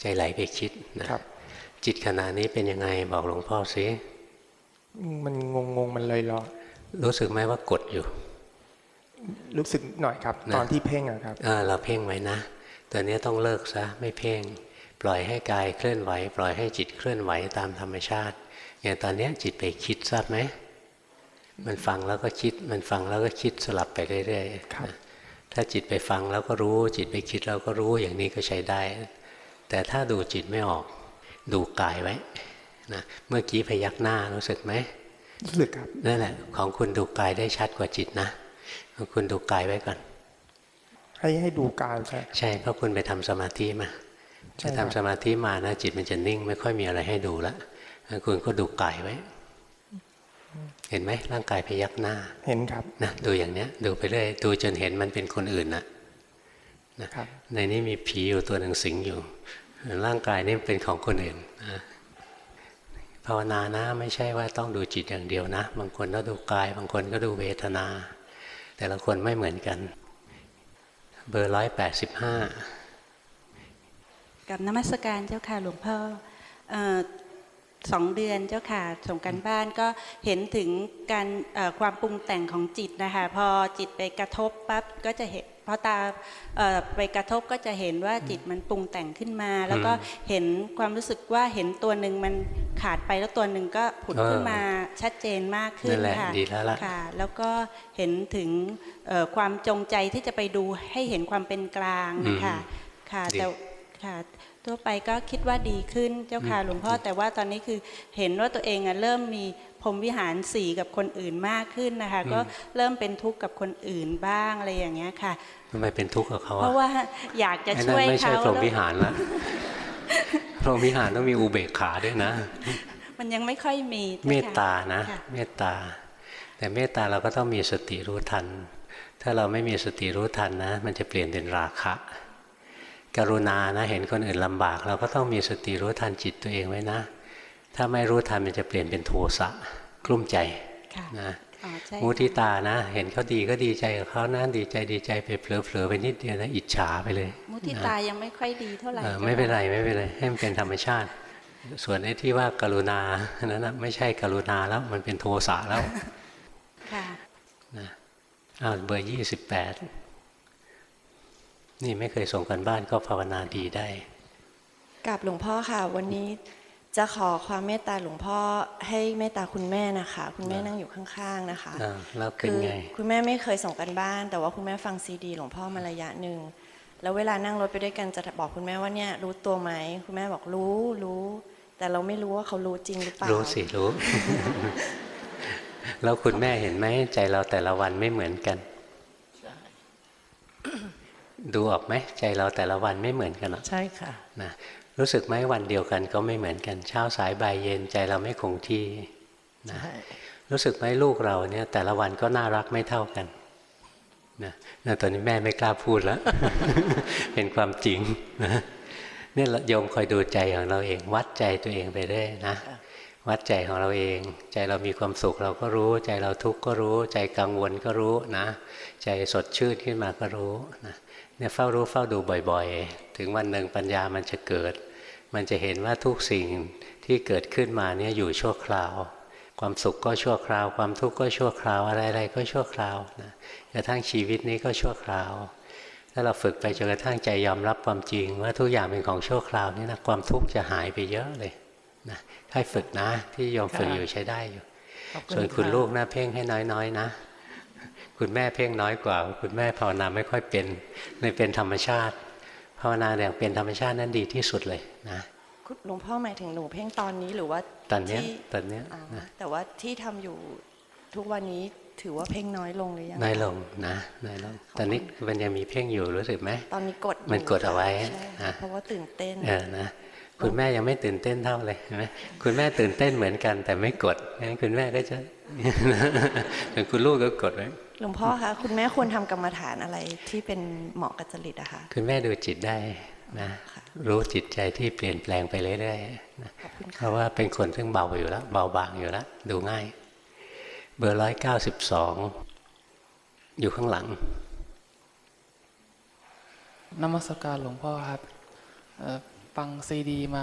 ใจไหลไปคิดนะครับ จิตขณะนี้เป็นยังไงบอกหลวงพ่อสิมันงงงๆมันเลยรอรู้สึกไหมว่ากดอยู่ รู้สึกหน่อยครับนะตอนที่เพ่งอะครับเออเราเพ่งไว้นะ ตัวเนี้ยต้องเลิกซะไม่เพ่ง ปล่อยให้กายเคลื่อนไหว ปล่อยให้จิตเคลื่อนไหวตามธรรมชาติ อย่างตอนเนี้ยจิตไปคิดทราบไหมมันฟังแล้วก็คิด มันฟังแล้วก็คิดสลับไปเรื่อยๆนะถ้าจิตไปฟังแล้วก็รู้ จิตไปคิดแล้วก็รู้อย่างนี้ก็ใช้ได้ แต่ถ้าดูจิตไม่ออกดูกายไว้นะเมื่อกี้พยักหน้ารู้สึกไหมรู้สึกครับนั่นแหละของคุณดูกายได้ชัดกว่าจิตนะของคุณดูกายไว้ก่อน ให้ให้ดูกายใช่ใช่เพราะคุณไปทำสมาธิมาใช่จะครับทำสมาธิมานะจิตมันจะนิ่ง ไม่ค่อยมีอะไรให้ดูละงั้นคุณก็ดูกายไว้ เห็นไหมร่างกายพยักหน้า เห็นครับนะดูอย่างเนี้ย ดูไปเรื่อยดูจนเห็นมันเป็นคนอื่นนะนะครับ ในนี้มีผีอยู่ตัวหนึ่งสิงอยู่ ร่างกายนี่เป็นของคนอื่นนะภาวนานะไม่ใช่ว่าต้องดูจิตอย่างเดียวนะ บางคนก็ดูกาย บางคนก็ดูเวทนา แต่ละคนไม่เหมือนกัน เบอร์ร้อยแปดสิบห้ากับนมัสการเจ้าค่ะหลวงพ่อสองเดือนเจ้าค่ะส่งกันบ้านก็เห็นถึงการความปรุงแต่งของจิตนะคะ พอจิตไปกระทบปั๊บก็จะเห็น พอตาเอ่อไปกระทบก็จะเห็นว่าจิตมันปรุงแต่งขึ้นมา แล้วก็เห็นความรู้สึกว่าเห็นตัวหนึ่งมันขาดไปแล้วตัวหนึ่งก็ผุดเออขึ้นมาชัดเจนมากขึ้นั่นนแหละค่ะดีแล้วล่ะค่ะ แล้วก็เห็นถึงเอ่อความจงใจที่จะไปดูให้เห็นความเป็นกลางนะคะค่ะดีแต่ ค่ะ ทั่วไปก็คิดว่าดีขึ้นเจ้าค่ะหลวงพ่อแต่ว่าตอนนี้คือเห็นว่าตัวเองอะเริ่มมีพรหมวิหารสีกับคนอื่นมากขึ้นนะคะ ก็เริ่มเป็นทุกข์กับคนอื่นบ้างอะไรอย่างเงี้ยค่ะทำไมเป็นทุกข์กับเขาเพอะราะว่าอยากจะไอ้นั่ช่นวยไม่ใช่เขาพรหมแล้ววิหารละพรหมวิหารต้องมีอุเบกขาด้วยนะ มันยังไม่ค่อยมีจ้ค่ะเมตตานะค่เมตตา แต่เมตตาเราก็ต้องมีสติรู้ทัน ถ้าเราไม่มีสติรู้ทันนะ มันจะเปลี่ยนเป็นราคะ กรุณานะเห็นคนอื่นลำบาก เราก็ต้องมีสติรู้ทันจิตตัวเองไว้นะ ถ้าไม่รู้ทันมันจะเปลี่ยนเป็นโทสะกลุ้มใจค่ะนะอ๋อใช่มุทิตานะ เห็นเขาดีก็ดีใจกับเขานะดีใจดีใจไปเผลอๆไปนิดเดียวนะอิจฉาไปเลย มุทิตายังไม่ค่อยดีเท่าไหร่เออจ้าไม่เป็นไรค่ะไม่เป็นไรให้มันเป็นธรรมชาติ ส่วนไอ้ที่ว่ากรุณานั้นนะไม่ใช่กรุณาแล้วมันเป็นโทสะแล้วค่ะนะอ้าวเบอร์ยี่สิบแปด นี่ไม่เคยส่งกันบ้านก็ภาวนาดีได้กับหลวงพ่อค่ะ วันนี้จะขอความเมตตาหลวงพ่อให้เมตตาคุณแม่นะคะ คุณแม่นั่งอยู่ข้างๆนะคะอ่าแล้วเป็นคือไงคุณแม่ไม่เคยส่งกันบ้าน แต่ว่าคุณแม่ฟังซีดี หลวงพ่อมาระยะหนึ่งแล้วเวลานั่งรถไปด้วยกันจะบอกคุณแม่ว่าเนี่ยรู้ตัวไหมคุณแม่บอกรู้รู้ แต่เราไม่รู้ว่าเขารู้จริงหรือเปล่ารู้สิรู้ แล้วคุณแม่เห็นไหมใจเราแต่ละวันไม่เหมือนกัน ดูออกไหมใจเราแต่ละวันไม่เหมือนกันหรอกใช่ค่ะนะรู้สึกไหมวันเดียวกันก็ไม่เหมือนกันเช้าสายบ่ายเย็นใจเราไม่คงที่นะใช่รู้สึกไหมลูกเราเนี่ยแต่ละวันก็น่ารักไม่เท่ากันนะนะตอนนี้แม่ไม่กล้าพูดแล้ว เป็นความจริงนะเนี่ยโยมคอยดูใจของเราเอง วัดใจตัวเองไปเรื่อยนะวัดใจของเราเอง ใจเรามีความสุขเราก็รู้ ใจเราทุกข์ก็รู้ ใจกังวลก็รู้นะ ใจสดชื่นขึ้นมาก็รู้นะ เนี่ยเฝ้ารู้เฝ้าดูบ่อยๆ ถึงวันหนึ่งปัญญามันจะเกิด มันจะเห็นว่าทุกสิ่งที่เกิดขึ้นมาเนี่ยอยู่ชั่วคราว ความสุขก็ชั่วคราว ความทุกข์ก็ชั่วคราวอะไรๆก็ชั่วคราวนะกระทั่งชีวิตนี้ก็ชั่วคราว ถ้าเราฝึกไปจนกระทั่งใจยอมรับความจริง ว่าทุกอย่างเป็นของชั่วคราวนี่นะความทุกข์จะหายไปเยอะเลยนะให้ฝึกนะที่ยอมฝึกอยู่ใช้ได้อยู่ขอบคุณส่วนคุณค่ะลูกนะเพ่งให้น้อยๆนะ คุณแม่เพ่งน้อยกว่า คุณแม่ภาวนาไม่ค่อยเป็นเลยเป็นธรรมชาติภาวนาอย่างเป็นธรรมชาตินั้นดีที่สุดเลยนะคุณหลวงพ่อหมายถึงหนูเพ่งตอนนี้หรือว่าตอนเนี้ยที่ตอนเนี้ยอ๋อนะแต่ว่าที่ทำอยู่ทุกวันนี้ถือว่าเพ่งน้อยลงหรือยังน้อยลงนะน้อยลงตอนนี้มันยังมีเพ่งอยู่รู้สึกไหมตอนนี้กดอยู่มันกดเอาไว้ใช่นะเพราะว่าตื่นเต้นเออนะคุณแม่ยังไม่ตื่นเต้นเท่าเลยเห็นไหมคุณแม่ตื่นเต้นเหมือนกันแต่ไม่กดงั้นคุณแม่ก็จะส่วนคุณลูกก็กดไว้ หลวงพ่อคะคุณแม่ควรทำกรรมฐานอะไรที่เป็นเหมาะกับจริตอะคะคุณแม่ดูจิตได้นะรู้จิตใจที่เปลี่ยนแปลงไปเรื่อยๆนะเพราะว่าเป็นคนซึ่งเบาอยู่แล้วเบาบางอยู่แล้วดูง่าย เบอร์ร้อยเก้าสิบสองอยู่ข้างหลังนมัสการหลวงพ่อครับเอ่อฟังซีดีมา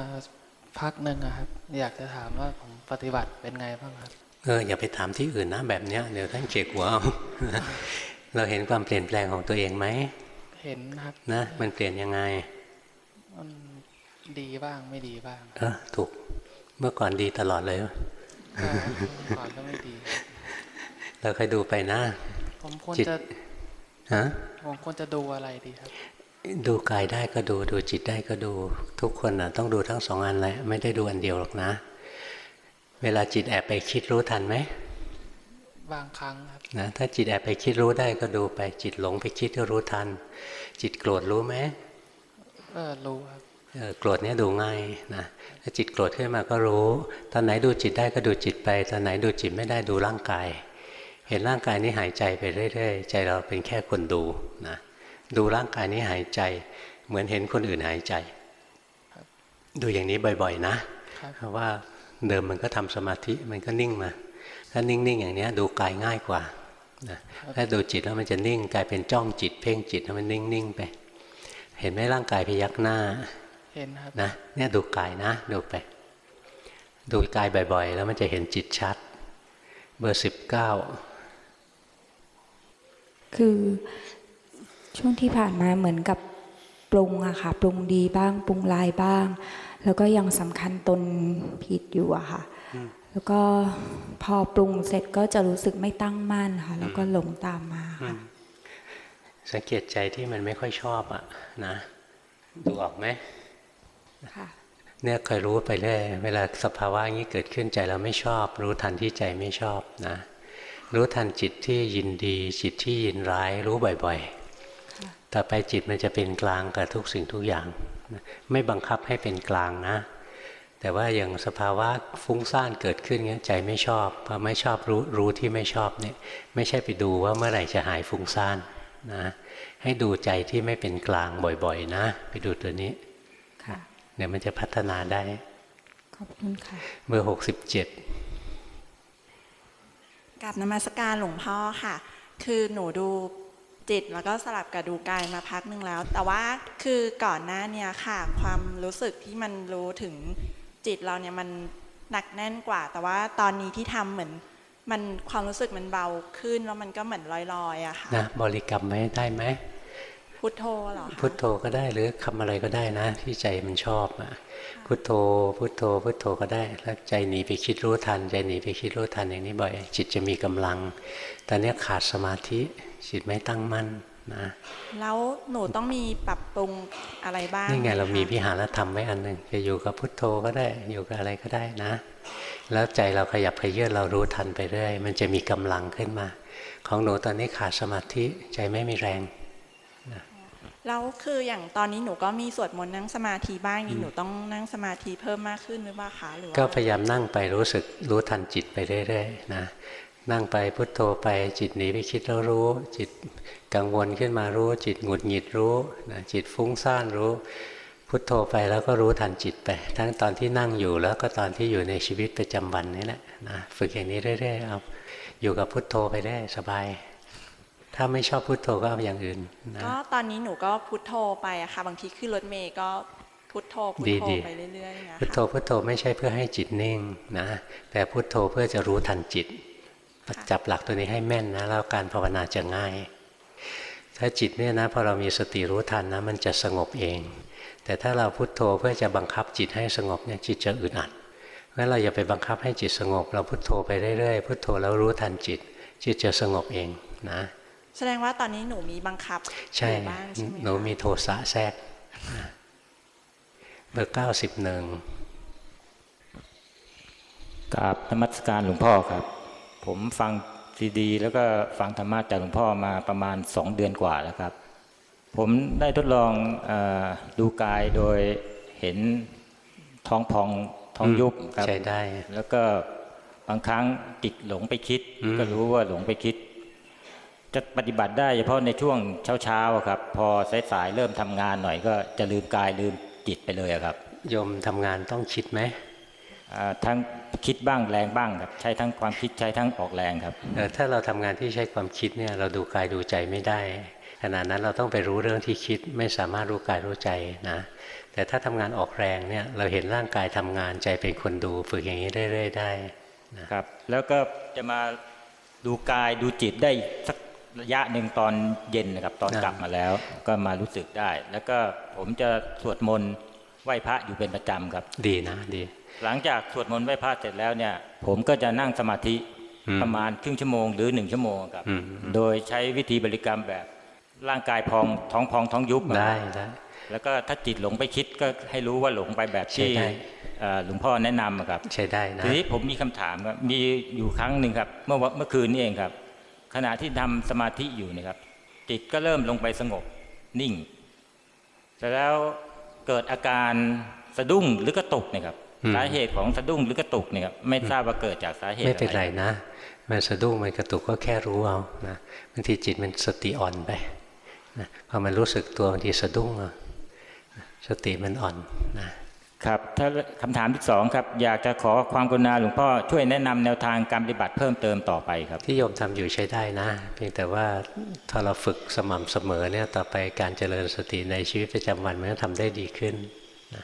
พักหนึ่งอะครับ อยากจะถามว่าผมปฏิบัติเป็นไงบ้างครับ เอออย่าไปถามที่อื่นนะแบบเนี้ยเดี๋ยวท่านเจ็กหัวเอาเราเห็นความเปลี่ยนแปลงของตัวเองไหมเห็นครับนะมันเปลี่ยนยังไงมันดีบ้างไม่ดีบ้างเออถูกเมื่อก่อนดีตลอดเลยก็ก่อนก็ไม่ดีเราเคยดูไปนะผมควรจิตจะฮะผมควรจะดูอะไรดีครับ ดูกายได้ก็ดูดูจิตได้ก็ดู ทุกคนนะต้องดูทั้งสองอันเลยไม่ได้ดูอันเดียวหรอกนะ เวลาจิตแอบไปคิดรู้ทันไหมบางครั้งครับนะถ้าจิตแอบไปคิดรู้ได้ก็ดูไป จิตหลงไปคิดก็รู้ทัน จิตโกรธรู้ไหมเออรู้ครับเออโกรธเนี่ยดูง่ายนะถ้าจิตโกรธขึ้นมาก็รู้ ตอนไหนดูจิตได้ก็ดูจิตไป ตอนไหนดูจิตไม่ได้ดูร่างกาย เห็นร่างกายนี้หายใจไปเรื่อยๆ ใจเราเป็นแค่คนดูนะ ดูร่างกายนี้หายใจ เหมือนเห็นคนอื่นหายใจ ดูอย่างนี้บ่อย ๆ นะเพราะว่า เดิมมันก็ทำสมาธิมันก็นิ่งมา ถ้านิ่งๆอย่างเนี้ยดูกายง่ายกว่านะถ้าดูจิตแล้วมันจะนิ่งกลายเป็นจ้องจิต เพ่งจิตแล้วมันนิ่งๆไป เห็นไหมร่างกายพยักหน้าเห็นครับนะเนี่ยดูกายนะดูไป ดูกายบ่อย ๆ แล้วมันจะเห็นจิตชัด เบอร์สิบเก้าคือช่วงที่ผ่านมาเหมือนกับปรุงอะค่ะปรุงดีบ้าง ปรุงลายบ้าง แล้วก็ยังสำคัญตนผิดอยู่อะค่ะ แล้วก็พอปรุงเสร็จก็จะรู้สึกไม่ตั้งมั่นค่ะ แล้วก็หลงตามมาค่ะสังเกตใจที่มันไม่ค่อยชอบอะนะดูออกไหมค่ะเนี่ยเคยรู้ไปเรื่อยเวลาสภาวะอย่างนี้เกิดขึ้นใจเราไม่ชอบ รู้ทันที่ใจไม่ชอบนะ รู้ทันจิตที่ยินดี จิตที่ยินร้ายรู้บ่อยๆ ต่อไปจิตมันจะเป็นกลางกับทุกสิ่งทุกอย่างนะ ไม่บังคับให้เป็นกลางนะ แต่ว่าอย่างสภาวะฟุ้งซ่านเกิดขึ้นเงี้ยใจไม่ชอบพอไม่ชอบรู้รู้ที่ไม่ชอบเนี่ยไม่ใช่ไปดูว่าเมื่อไหร่จะหายฟุ้งซ่านนะให้ดูใจที่ไม่เป็นกลางบ่อยๆ นะ ไปดูตัวนี้ค่ะเดี๋ยวมันจะพัฒนาได้ ขอบคุณค่ะเบอร์หกสิบเจ็ดกับนมัสการหลวงพ่อค่ะ คือหนูดู จิตแล้วก็สลับกับดูกายมาพักหนึ่งแล้ว แต่ว่าคือก่อนหน้าเนี้ค่ะความรู้สึกที่มันรู้ถึงจิตเราเนี่ยมันหนักแน่นกว่า แต่ว่าตอนนี้ที่ทำเหมือนมันความรู้สึกมันเบาขึ้นแล้วมันก็เหมือนลอยๆอะค่ะนะบริกรรมไว้ได้ไหมพุทโธเหรอคะพุทโธก็ได้หรือคำอะไรก็ได้นะ ที่ใจมันชอบอะพุทโธ พุทโธ พุทโธก็ได้แล้วใจหนีไปคิดรู้ทัน ใจหนีไปคิดรู้ทันอย่างนี้บ่อย จิตจะมีกำลังตอนนี้ขาดสมาธิ จิตไม่ตั้งมั่นนะแล้วหนูต้องมีปรับปรุงอะไรบ้างนี่ไงหเรามีคะวิหารธรรมไว้อันหนึ่งจะอยู่กับพุทโธก็ได้อยู่กับอะไรก็ได้นะ แล้วใจเราขยับขยื่นเรารู้ทันไปเรื่อยมันจะมีกำลังขึ้นมา ของหนูตอนนี้ขาดสมาธิใจไม่มีแรงแล้วคืออย่างตอนนี้หนูก็มีสวดมนต์นั่งสมาธิบ้างนี่หนูต้องนั่งสมาธิเพิ่มมากขึ้นหรือเปล่าคะหรือว่าก็พยายามนั่งไปรู้สึกรู้ทันจิตไปเรื่อยๆนะ นั่งไปพุทโธไปจิตหนีไปคิดแล้วรู้ จิตกังวลขึ้นมารู้ จิตหงุดหงิดรู้นะจิตฟุ้งซ่านรู้ พุทโธไปแล้วก็รู้ทันจิตไป ทั้งตอนที่นั่งอยู่แล้วก็ตอนที่อยู่ในชีวิตประจำวันนี่แหละนะฝึกอย่างนี้เรื่อยๆเอาอยู่กับพุทโธไปได้สบาย ถ้าไม่ชอบพุทโธก็เอาอย่างอื่นนะก็ตอนนี้หนูก็พุทโธไปอะค่ะบางทีขึ้นรถเมย์ก็พุทโธพุทดีโธดีไปเรื่อยๆนะพุทโธพุทโธไม่ใช่เพื่อให้จิตนิ่งนะแต่พุทโธเพื่อจะรู้ทันจิต จับหลักตัวนี้ให้แม่นนะแล้วการภาวนาจะง่าย ถ้าจิตเนี่ยนะพอเรามีสติรู้ทันนะ มันจะสงบเอง แต่ถ้าเราพุทโธเพื่อจะบังคับจิตให้สงบเนี่ยจิตจะอึดอัดงั้นเราอย่าไปบังคับให้จิตสงบ เราพุทโธไปเรื่อยๆพุทโธแล้วรู้ทันจิต จิตจะสงบเองนะ แสดงว่าตอนนี้หนูมีบังคับใช่อยู่บ้างใช่ไหมหนูมีโทสะแทรกนะเบอร์เก้าสิบหนึ่งกราบนมัสการหลวงพ่อครับ ผมฟังซีดี แล้วก็ฟังธรรมะจากหลวงพ่อมาประมาณสองเดือนกว่าแล้วครับ ผมได้ทดลองเออดูกายโดยเห็นท้องพองท้องยุบครับใช้ได้ แล้วก็บางครั้งติดหลงไปคิดอืมก็รู้ว่าหลงไปคิด จะปฏิบัติได้เฉพาะในช่วงเช้าๆอะครับ พอสายๆเริ่มทำงานหน่อยก็จะลืมกายลืมจิตไปเลยอะครับโยมทำงานต้องคิดไหมอ่า ทั้งคิดบ้างแรงบ้างครับใช้ทั้งความคิดใช้ทั้งออกแรงครับเออถ้าเราทำงานที่ใช้ความคิดเนี่ยเราดูกายดูใจไม่ได้ขณะนั้นเราต้องไปรู้เรื่องที่คิดไม่สามารถรู้กายรู้ใจนะ แต่ถ้าทำงานออกแรงเนี่ยเราเห็นร่างกายทำงานใจเป็นคนดูฝึกอย่างนี้เรื่อยๆได้ครับ แล้วก็จะมาดูกายดูจิตได้สักระยะหนึ่งตอนเย็นนะครับตอนอ่ากลับมาแล้ว ก็มารู้สึกได้ แล้วก็ผมจะสวดมนต์ไหว้พระอยู่เป็นประจำครับดีนะดี หลังจากสวดมนต์ไหว้พระเสร็จแล้วเนี่ย ผมก็จะนั่งสมาธิอืมประมาณครึ่งชั่วโมงหรือหนึ่งชั่วโมงครับอืมโดยใช้วิธีบริกรรมแบบร่างกายพองท้องพองท้องยุบอะได้ได้แล้วก็ถ้าจิตหลงไปคิดก็ให้รู้ว่าหลงไปแบบที่ใช่ได้เอ่อหลวงพ่อแนะนำอะครับใช้ได้นะทีนี้ผมมีคำถามครับมีอยู่ครั้งหนึ่งครับ เมื่อวันเมื่อคืนนี่เองครับ ขณะที่ทำสมาธิอยู่เนะครับ จิตก็เริ่มลงไปสงบนิ่งเสร็จแล้วเกิดอาการสะดุ้งหรือกระตุกเนะครับอืม สาเหตุของสะดุ้งหรือกระตุกเนี่ยครับไม่ทราบว่าเกิดจากสาเหตุไม่เป็นอะไรนะ มันสะดุ้งมันกระตุกก็แค่รู้เอานะบางทีจิตมันสติอ่อนไปนะพอมันรู้สึกตัวบางทีสะดุ้งอะสติมันอ่อนนะครับถ้าคำถามที่สองครับ อยากจะขอความกรุณาหลวงพ่อช่วยแนะนำแนวทางการปฏิบัติเพิ่มเติมต่อไปครับ ที่โยมทำอยู่ใช้ได้นะ เพียงแต่ว่าถ้าเราฝึกสม่ำเสมอเนี่ยต่อไปการเจริญสติในชีวิตประจำวันมันก็ทำได้ดีขึ้นนะ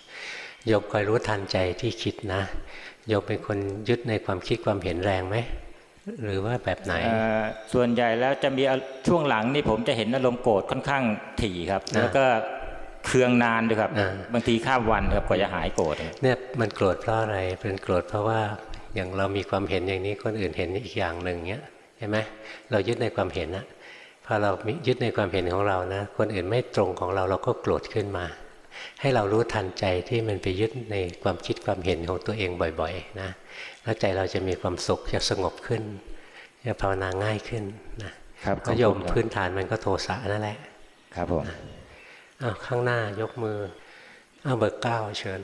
โยมคอยรู้ทันใจที่คิดนะโยมเป็นคนยึดในความคิดความเห็นแรงไหมหรือว่าแบบไหนเอ่อส่วนใหญ่แล้วจะมีอารช่วงหลังนี่ผมจะเห็นอารมณ์โกรธค่อนข้างถี่ครับอ่าแล้วก็เคืองนานด้วยครับอ่าบางทีข้ามวันครับกว่าจะหายโกรธครับเนี่ยมันโกรธเพราะอะไรเป็นโกรธเพราะว่าอย่างเรามีความเห็นอย่างนี้คนอื่นเห็นอีกอย่างหนึ่งเนี้ยเห็นไหมเรายึดในความเห็นนะพอเรายึดในความเห็นของเรานะ คนอื่นไม่ตรงของเราเราก็โกรธขึ้นมา ให้เรารู้ทันใจที่มันไปยึดในความคิดความเห็นของตัวเองบ่อยๆนะแล้วใจเราจะมีความสุขจะสงบขึ้นจะภาวนาง่ายขึ้นนะครับก็โยมขอบคุณครับพื้นฐานมันก็โทสะนั่นแหละ ครับผมอ้าวข้างหน้ายกมืออ้าวเบอร์เก้าเชิญ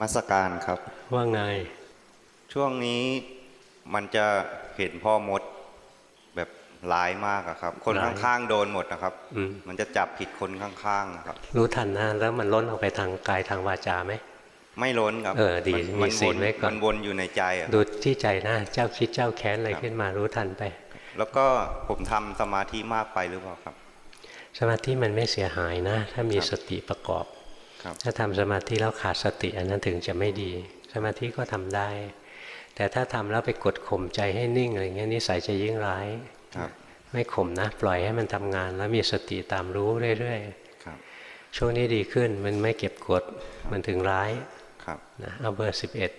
มาสการครับ ว่าไง ช่วงนี้มันจะเห็นพ่อมดแบบ ร้ายมากอะครับ คนร้ายข้างๆโดนหมดนะครับอืมมันจะจับผิดคนข้างๆนะครับ รู้ทันนะแล้วมันล้นออกไปทางกายทางวาจาไหมไม่ล้นครับเออดีนมีนศีวลนไว้ก่อนมันวนอยู่ในใจอะดูที่ใจนะเจ้าคิดเจ้าแค้นอะไรขึ้นมารู้ทันไป แล้วก็ผมทำสมาธิมากไปหรือเปล่าครับ สมาธิมันไม่เสียหายนะ ถ้ามีสติประกอบครับถ้าทำสมาธิแล้วขาดสติอันนั้นถึงจะไม่ดี สมาธิก็ทำได้ แต่ถ้าทำแล้วไปกดข่มใจให้นิ่งอะไรเงี้ยนิสัยจะยิ่งร้ายครับ ไม่ข่มนะ ปล่อยให้มันทำงาน แล้วมีสติตามรู้เรื่อยครับๆช่วงนี้ดีขึ้นมันไม่เก็บกดมันถึงร้ายครับนะเอาเบอร์สิบเอ็ด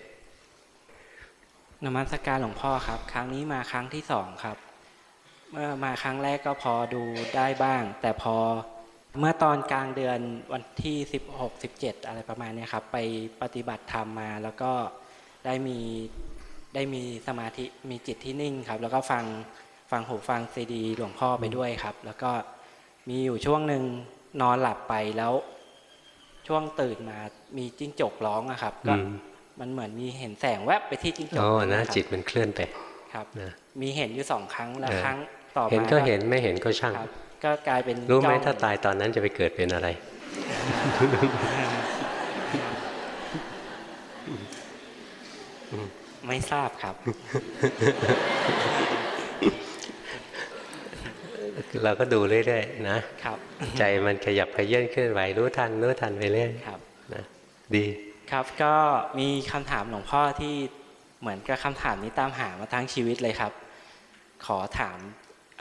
นมัสการหลวงพ่อครับ ครั้งนี้มาครั้งที่สองครับ เมื่อมาครั้งแรกก็พอดูได้บ้าง แต่พอเมื่อตอนกลางเดือนวันที่16 17อะไรประมาณเนี้ยครับ ไปปฏิบัติธรรมมาแล้วก็ได้มีได้มีสมาธิมีจิตที่นิ่งครับ แล้วก็ฟัง ฟังหูฟังซีดีหลวงพ่อไปด้วยครับ แล้วก็มีอยู่ช่วงหนึ่งนอนหลับไปแล้ว ช่วงตื่นมามีจิ้งจกร้องอะครับ ก็มันเหมือนมีเห็นแสงแวบไปที่จิ้งจกอ๋อนะครับจิตมันเคลื่อนไปครับนะมีเห็นอยู่สองครั้งแล้วเออครั้งต่อมาเห็นก็เห็นไม่เห็นก็ช่างครับก็กลายเป็นรู้ไหมจ้องถ้าตายตอนนั้นจะไปเกิดเป็นอะไร ไม่ทราบครับ เราก็ดูเรื่อยๆนะครับ ใจมันขยับขยื่นเคลื่อนไหวรู้ทันรู้ทันไปเรื่อยครับนะดีครับก็มีคำถามหลวงพ่อที่เหมือนกับคำถามนี้ตามหามาทั้งชีวิตเลยครับ ขอถาม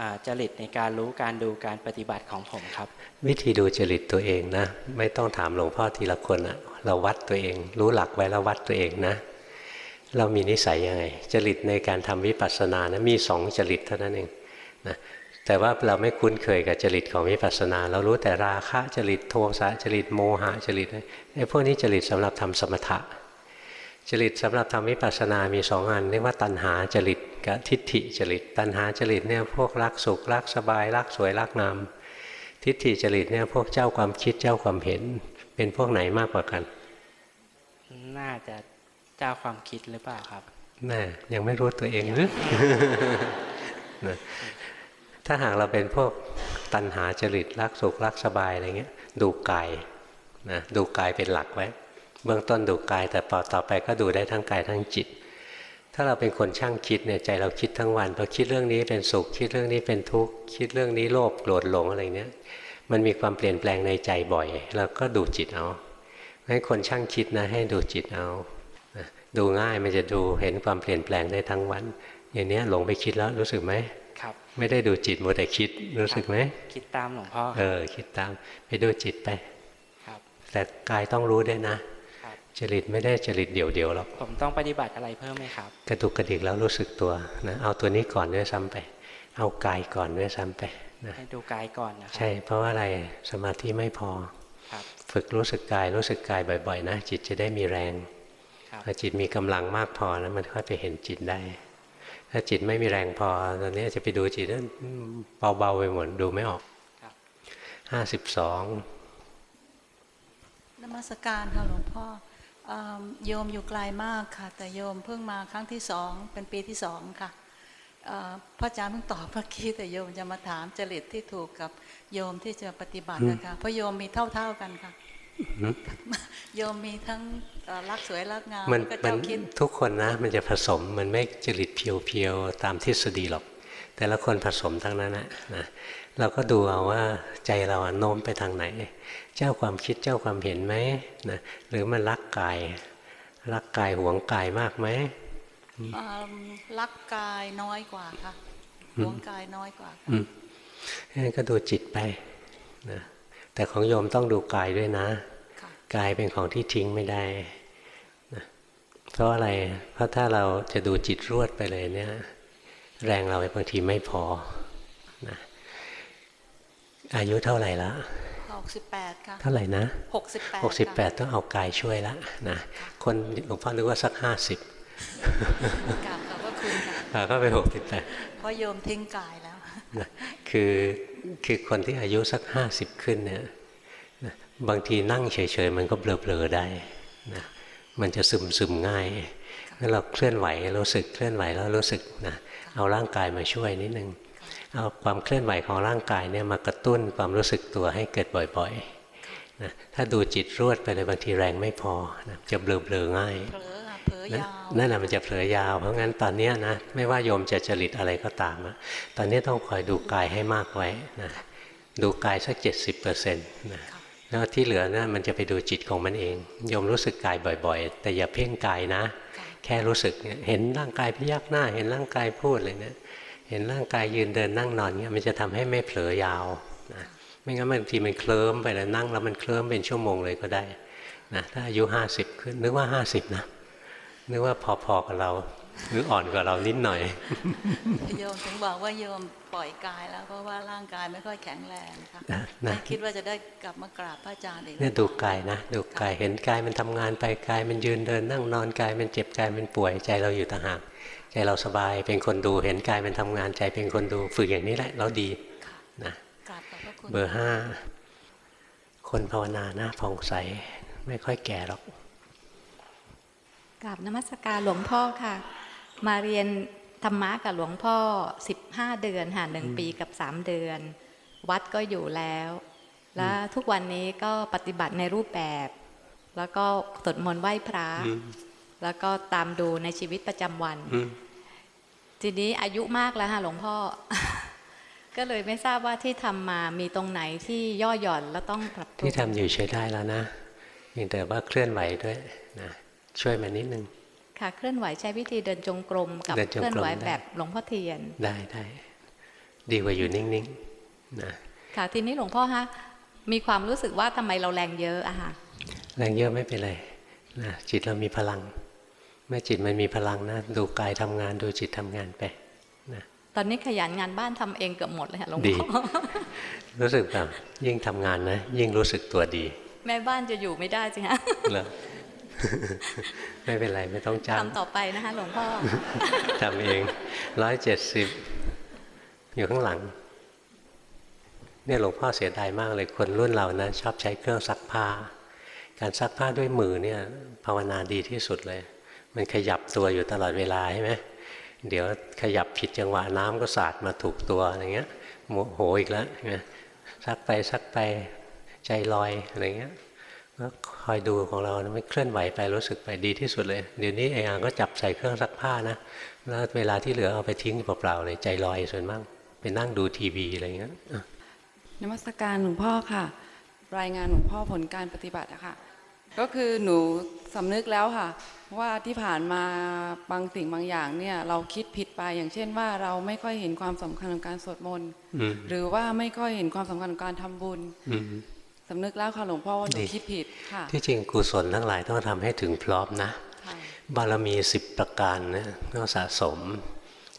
อ่าจริตในการรู้การดูการปฏิบัติของผมครับ วิธีดูจริตตัวเองนะ ไม่ต้องถามหลวงพ่อทีละคนอะเราวัดตัวเอง รู้หลักไว้แล้ววัดตัวเองนะ เรามีนิสัยยังไง จริตในการทำวิปัสสนานะมีสองจริตเท่านั้นเองนะ แต่ว่าเราไม่คุ้นเคยกับจริตของวิปัสสนา เรารู้แต่ราคะจริตโทสะจริตโมหะจริตไอ้พวกนี้จริตสำหรับทำสมถะ จริตสำหรับทำวิปัสสนา มีสองอันเรียกว่าตัณหาจริตกับทิฏฐิจริต ตัณหาจริตเนี่ยพวกรักสุขรักสบายรักสวยรักงามทิฏฐิจริตเนี่ยพวกเจ้าความคิดเจ้าความเห็น เป็นพวกไหนมากกว่ากัน น่าจะเจ้าความคิดหรือเปล่าครับแน่ยังไม่รู้ตัวเองหรือนะ ถ้าหากเราเป็นพวกตัณหาจริตรักสุขรักสบายอะไรเงี้ยดูกายนะดูกายเป็นหลักไว้ เบื้องต้นดูกาย แต่ต่อต่อไปก็ดูได้ทั้งกายทั้งจิต ถ้าเราเป็นคนช่างคิดเนี่ยใจเราคิดทั้งวันพอคิดเรื่องนี้เป็นสุขคิดเรื่องนี้เป็นทุกข์คิดเรื่องนี้โลภโกรธหลงอะไรเนี้ยมันมีความเปลี่ยนแปลงในใจบ่อยเราก็ดูจิตเอาให้คนช่างคิดนะให้ดูจิตเอาดูง่ายมันจะดูเห็นความเปลี่ยนแปลงได้ทั้งวัน อย่างนี้หลงไปคิดแล้วรู้สึกไหม ไม่ได้ดูจิตมัวแต่คิดรู้สึกไหมคิดตามหลวงพ่อเออคิดตามไปดูจิตไปครับแต่กายต้องรู้ด้วยนะครับจริตไม่ได้จริตเดี่ยวๆหรอกผมต้องปฏิบัติอะไรเพิ่มไหมครับ กระตุกกระดิกแล้วรู้สึกตัวนะเอาตัวนี้ก่อนด้วยซ้ำไป เอากายก่อนด้วยซ้ำไปนะให้ดูกายก่อนนะครัใช่เพราะว่าอะไรสมาธิไม่พอครับฝึกรู้สึกกายรู้สึกกายบ่อย ๆ นะจิตจะได้มีแรงครับพอจิตมีกำลังมากพอแล้วมันค่อยไปเห็นจิตได้ ถ้าจิตไม่มีแรงพอตอนนี้จะไปดูจิตนั้นเบาๆไปหมดดูไม่ออกห้าสิบสองนมัสการค่ะหลวงพ่อเอิ่มโยมอยู่ไกลมากค่ะ แต่โยมเพิ่งมาครั้งที่สองเป็นปีที่สองค่ะเอ่อพระอาจารย์เพิ่งตอบเมื่อกี้แต่โยมจะมาถามจริตที่ถูกกับโยมที่จะปฏิบัตินะคะเพราะโยมมีเท่าๆกันค่ะโยมมีทั้งเอ่อ รักสวยรักงามมันแล้วก็มันเจ้าคิดทุกคนนะ มันจะผสมมันไม่จริตเพียวๆตามทฤษฎีหรอก แต่ละคนผสมทั้งนั้นนะนะเราก็ดูเอาว่าใจเราอะโน้มไปทางไหน เจ้าความคิดเจ้าความเห็นไหมนะหรือมันรักกาย รักกายหวงกายมากไหมเอิ่มรักกายน้อยกว่าค่ะอืมหวงกายน้อยกว่าอืมงั้นก็ดูจิตไปนะแต่ของโยมต้องดูกายด้วยนะ กายเป็นของที่ทิ้งไม่ได้นะ เพราะอะไร เพราะถ้าเราจะดูจิตรวดไปเลยเนี่ย แรงเราบางทีไม่พอนะอายุเท่าไหร่ละหกสิบแปดค่ะเท่าไหร่นะหกสิบแปดหกสิบแปดต้องเอากายช่วยละนะ คนหลวงพ่อนึกว่าสักห้าสิบกราบขอบพระคุณค่ะก็ไปหกสิบแปดเพราะโยมทิ้งกายแล้วนะคือคือคนที่อายุสักห้าสิบขึ้นเนี่ยนะบางทีนั่งเฉยๆ มันก็เบลอๆได้นะ มันจะซึมซึมๆง่ายงั้นเราเคลื่อนไหวรู้สึกเคลื่อนไหวแล้วรู้สึกนะเอาร่างกายมาช่วยนิดนึงเอาความเคลื่อนไหวของร่างกายเนี่ยมากระตุ้นความรู้สึกตัวให้เกิดบ่อยๆนะถ้าดูจิตรวดไปเลยบางทีแรงไม่พอนะจะเบลอๆง่ายเผลอค่ะเผลอยาวนั่นแหละมันจะเผลอยาว เพราะงั้นตอนเนี้ยนะไม่ว่าโยมจะจริตอะไรก็ตามอะตอนนี้ต้องคอยดูกายให้มากไว้นะดูกายสักเจ็ดสิบเปอร์เซ็นต์นะ แล้วที่เหลือนะมันจะไปดูจิตของมันเองโยมรู้สึกกายบ่อยๆ แต่อย่าเพ่งกายนะ แค่รู้สึกเนี่ยเห็นร่างกายพยักหน้า เห็นร่างกายพูดอะไรเนี่ยเห็นร่างกายยืนเดินนั่งนอนเงี้ยมันจะทำให้ไม่เผลอยาวนะไม่งั้นบางทีมันเคลิ้มไปแล้วนั่งแล้วมันเคลิ้มเป็นชั่วโมงเลยก็ได้นะถ้าอายุห้าสิบขึ้นนึกว่าห้าสิบนะนึกว่าพอๆกับเรา หรืออ่อนกว่าเรานิดหน่อยโยมถึงบอกว่าโยมปล่อยกายแล้วเพราะว่าร่างกายไม่ค่อยแข็งแรงค่ะนะนะไม่คิดว่าจะได้กลับมากราบพระอาจารย์อีกเนี่ยดูกายนะดูกายเห็นกายมันทำงานไปกายมันยืนเดินนั่งนอนกายมันเจ็บกายมันป่วยใจเราอยู่ต่างหากใจเราสบายเป็นคนดูเห็นกายมันทำงานใจเป็นคนดูฝึกอย่างนี้แหละแล้วดีนะกราบขอบพระคุณเบอร์ห้าคนภาวนานะผ่องใสไม่ค่อยแก่หรอกกราบนมัสการหลวงพ่อค่ะ มาเรียนธรรมะกับหลวงพ่อ 15 เดือนหาหนึ่งปีกับ 3 เดือน วัดก็อยู่แล้ว แล้วทุกวันนี้ก็ปฏิบัติในรูปแบบ แล้วก็สวดมนต์ไหว้พระอืมแล้วก็ตามดูในชีวิตประจำวันอืมทีนี้อายุมากแล้วค่ะหลวงพ่อ ก็เลยไม่ทราบว่าที่ทำมามีตรงไหนที่ย่อหย่อนแล้วต้องปรับปรุที่งทำอยู่ใช้ได้แล้วนะเพียงแต่ว่าเคลื่อนไหวด้วยนะช่วยมานิดนึง ค่ะเคลื่อนไหวใช้วิธีเดินจงกรมกับเดินจงกรมเคลื่อนไหวได้แบบหลวงพ่อเทียนได้ได้ดีกว่าอยู่นิ่งๆนะค่ะทีนี้หลวงพ่อฮะมีความรู้สึกว่าทำไมเราแรงเยอะอะค่ะแรงเยอะไม่เป็นไรนะจิตเรามีพลัง เมื่อจิตมันมีพลังนะดูกายทำงานดูจิตทำงานไปนะตอนนี้ขยันงานบ้านทำเองเกือบหมดเลยค่ะหลวงดีพ่อรู้สึกแบบยิ่งทำงานนะยิ่งรู้สึกตัวดี แม่บ้านจะอยู่ไม่ได้สิฮะเหรอ ไม่เป็นไรไม่ต้องจ้างทำต่อไปนะคะหลวงพ่อทำเองร้อยเจ็ดสิบอยู่ข้างหลัง เนี่ยหลวงพ่อเสียดายมากเลยคนรุ่นเรานะชอบใช้เครื่องซักผ้า การซักผ้าด้วยมือเนี่ยภาวนาดีที่สุดเลย มันขยับตัวอยู่ตลอดเวลาใช่ไหมเดี๋ยวขยับผิดจังหวะน้ำก็สาดมาถูกตัวอะไรเงี้ยโมโหอีกแล้วใช่ไหมซักไปซักไปใจลอยอะไรเงี้ย ก็คอยดูของเรานะไม่เคลื่อนไหวไปรู้สึกไปดีที่สุดเลย เดี๋ยวนี้เองก็จับใส่เครื่องซักผ้านะแล้วเวลาที่เหลือเอาไปทิ้งเปล่าๆเลยใจลอยส่วนมากไปนั่งดูทีวีอะไรเงี้ยอะนมัสการหลวงพ่อค่ะ รายงานหลวงพ่อผลการปฏิบัติอะค่ะ ก็คือหนูสำนึกแล้วค่ะ ว่าที่ผ่านมาบางสิ่งบางอย่างเนี่ย เราคิดผิดไปอย่างเช่นว่าเราไม่ค่อยเห็นความสำคัญของการสวดมนต์อืมหรือว่าไม่ค่อยเห็นความสำคัญของการทำบุญอืม สำนึกแล้วค่ะหลวงพ่อว่าหนูดีคิดผิดค่ะ ที่จริงกุศลทั้งหลายต้องทำให้ถึงพร้อมนะค่ะบารมีสิบประการนะต้องสะสม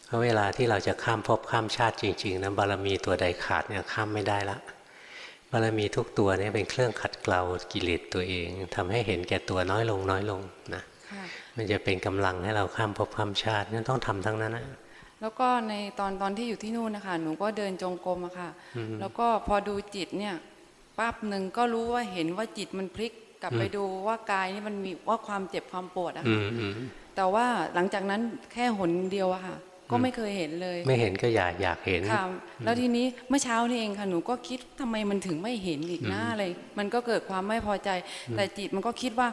เพราะเวลาที่เราจะข้ามภพข้ามชาติจริงๆนะบารมีตัวใดขาดเนี่ยข้ามไม่ได้ละบารมีทุกตัวเนี่ยเป็นเครื่องขัดเกลากิเลสตัวเองทำให้เห็นแก่ตัวน้อยลงน้อยลงนะค่ะมันจะเป็นกำลังให้เราข้ามภพข้ามชาตินั่นต้องทำทั้งนั้นนะแล้วก็ในตอนตอนที่อยู่ที่นู่นนะคะหนูก็เดินจงกรมอะค่ะอืมแล้วก็พอดูจิตเนี่ย ปั๊บหนึ่งก็รู้ว่าเห็นว่าจิตมันพลิกกลับอืมไปดูว่ากายนี่มันมีว่าความเจ็บความปวดอะอืค่ะมอืมแต่ว่าหลังจากนั้นแค่หนเดียวอะค่ะ ก็ไม่เคยเห็นเลย ไม่เห็นก็อยากอยากเห็นค่ะแล้วทีนี้เมื่อเช้านี่เองค่ะหนูก็คิดทำไมมันถึงไม่เห็นอีกหน้าอืมอะไรมันก็เกิดความไม่พอใจอืมแต่จิตมันก็คิดว่า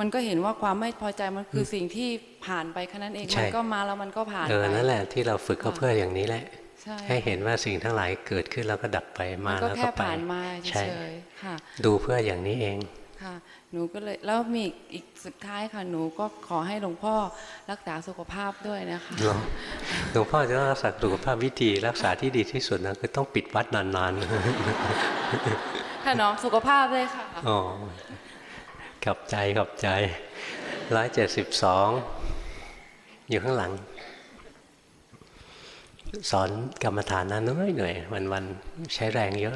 มันก็เห็นว่าความไม่พอใจมันคืออสิ่งที่ผ่านไปแค่นั้นเองใช่มันก็มาแล้วมันก็ผ่านเออไปนั่นแหละที่เราฝึกก็ค่ะเพื่ออย่างนี้แหละ ใช่ให้เห็นว่าสิ่งทั้งหลายเกิดขึ้นแล้วก็ดับไปมัมานก็แล้วแค่ก็ไปผ่านมาใช่เฉยๆค่ะดูเพื่ออย่างนี้เองค่ะหนูก็เลยแล้วมีอีกอีกสุดท้ายค่ะหนูก็ขอให้หลวงพ่อรักษาสุขภาพด้วยนะคะหลวงหลวงพ่อจะต้องรักษาสุขภาพวิธีรักษาที่ดีที่สุดนะคือต้องปิดวัดนานค่ะน้องสุขภาพด้วยค่ะๆอ๋อขอบใจขอบใจร้อยเจ็ดสิบสองอยู่ข้างหลัง สอนกรรมฐานนะเหนื่อยหน่อยวันวันๆใช้แรงเยอะ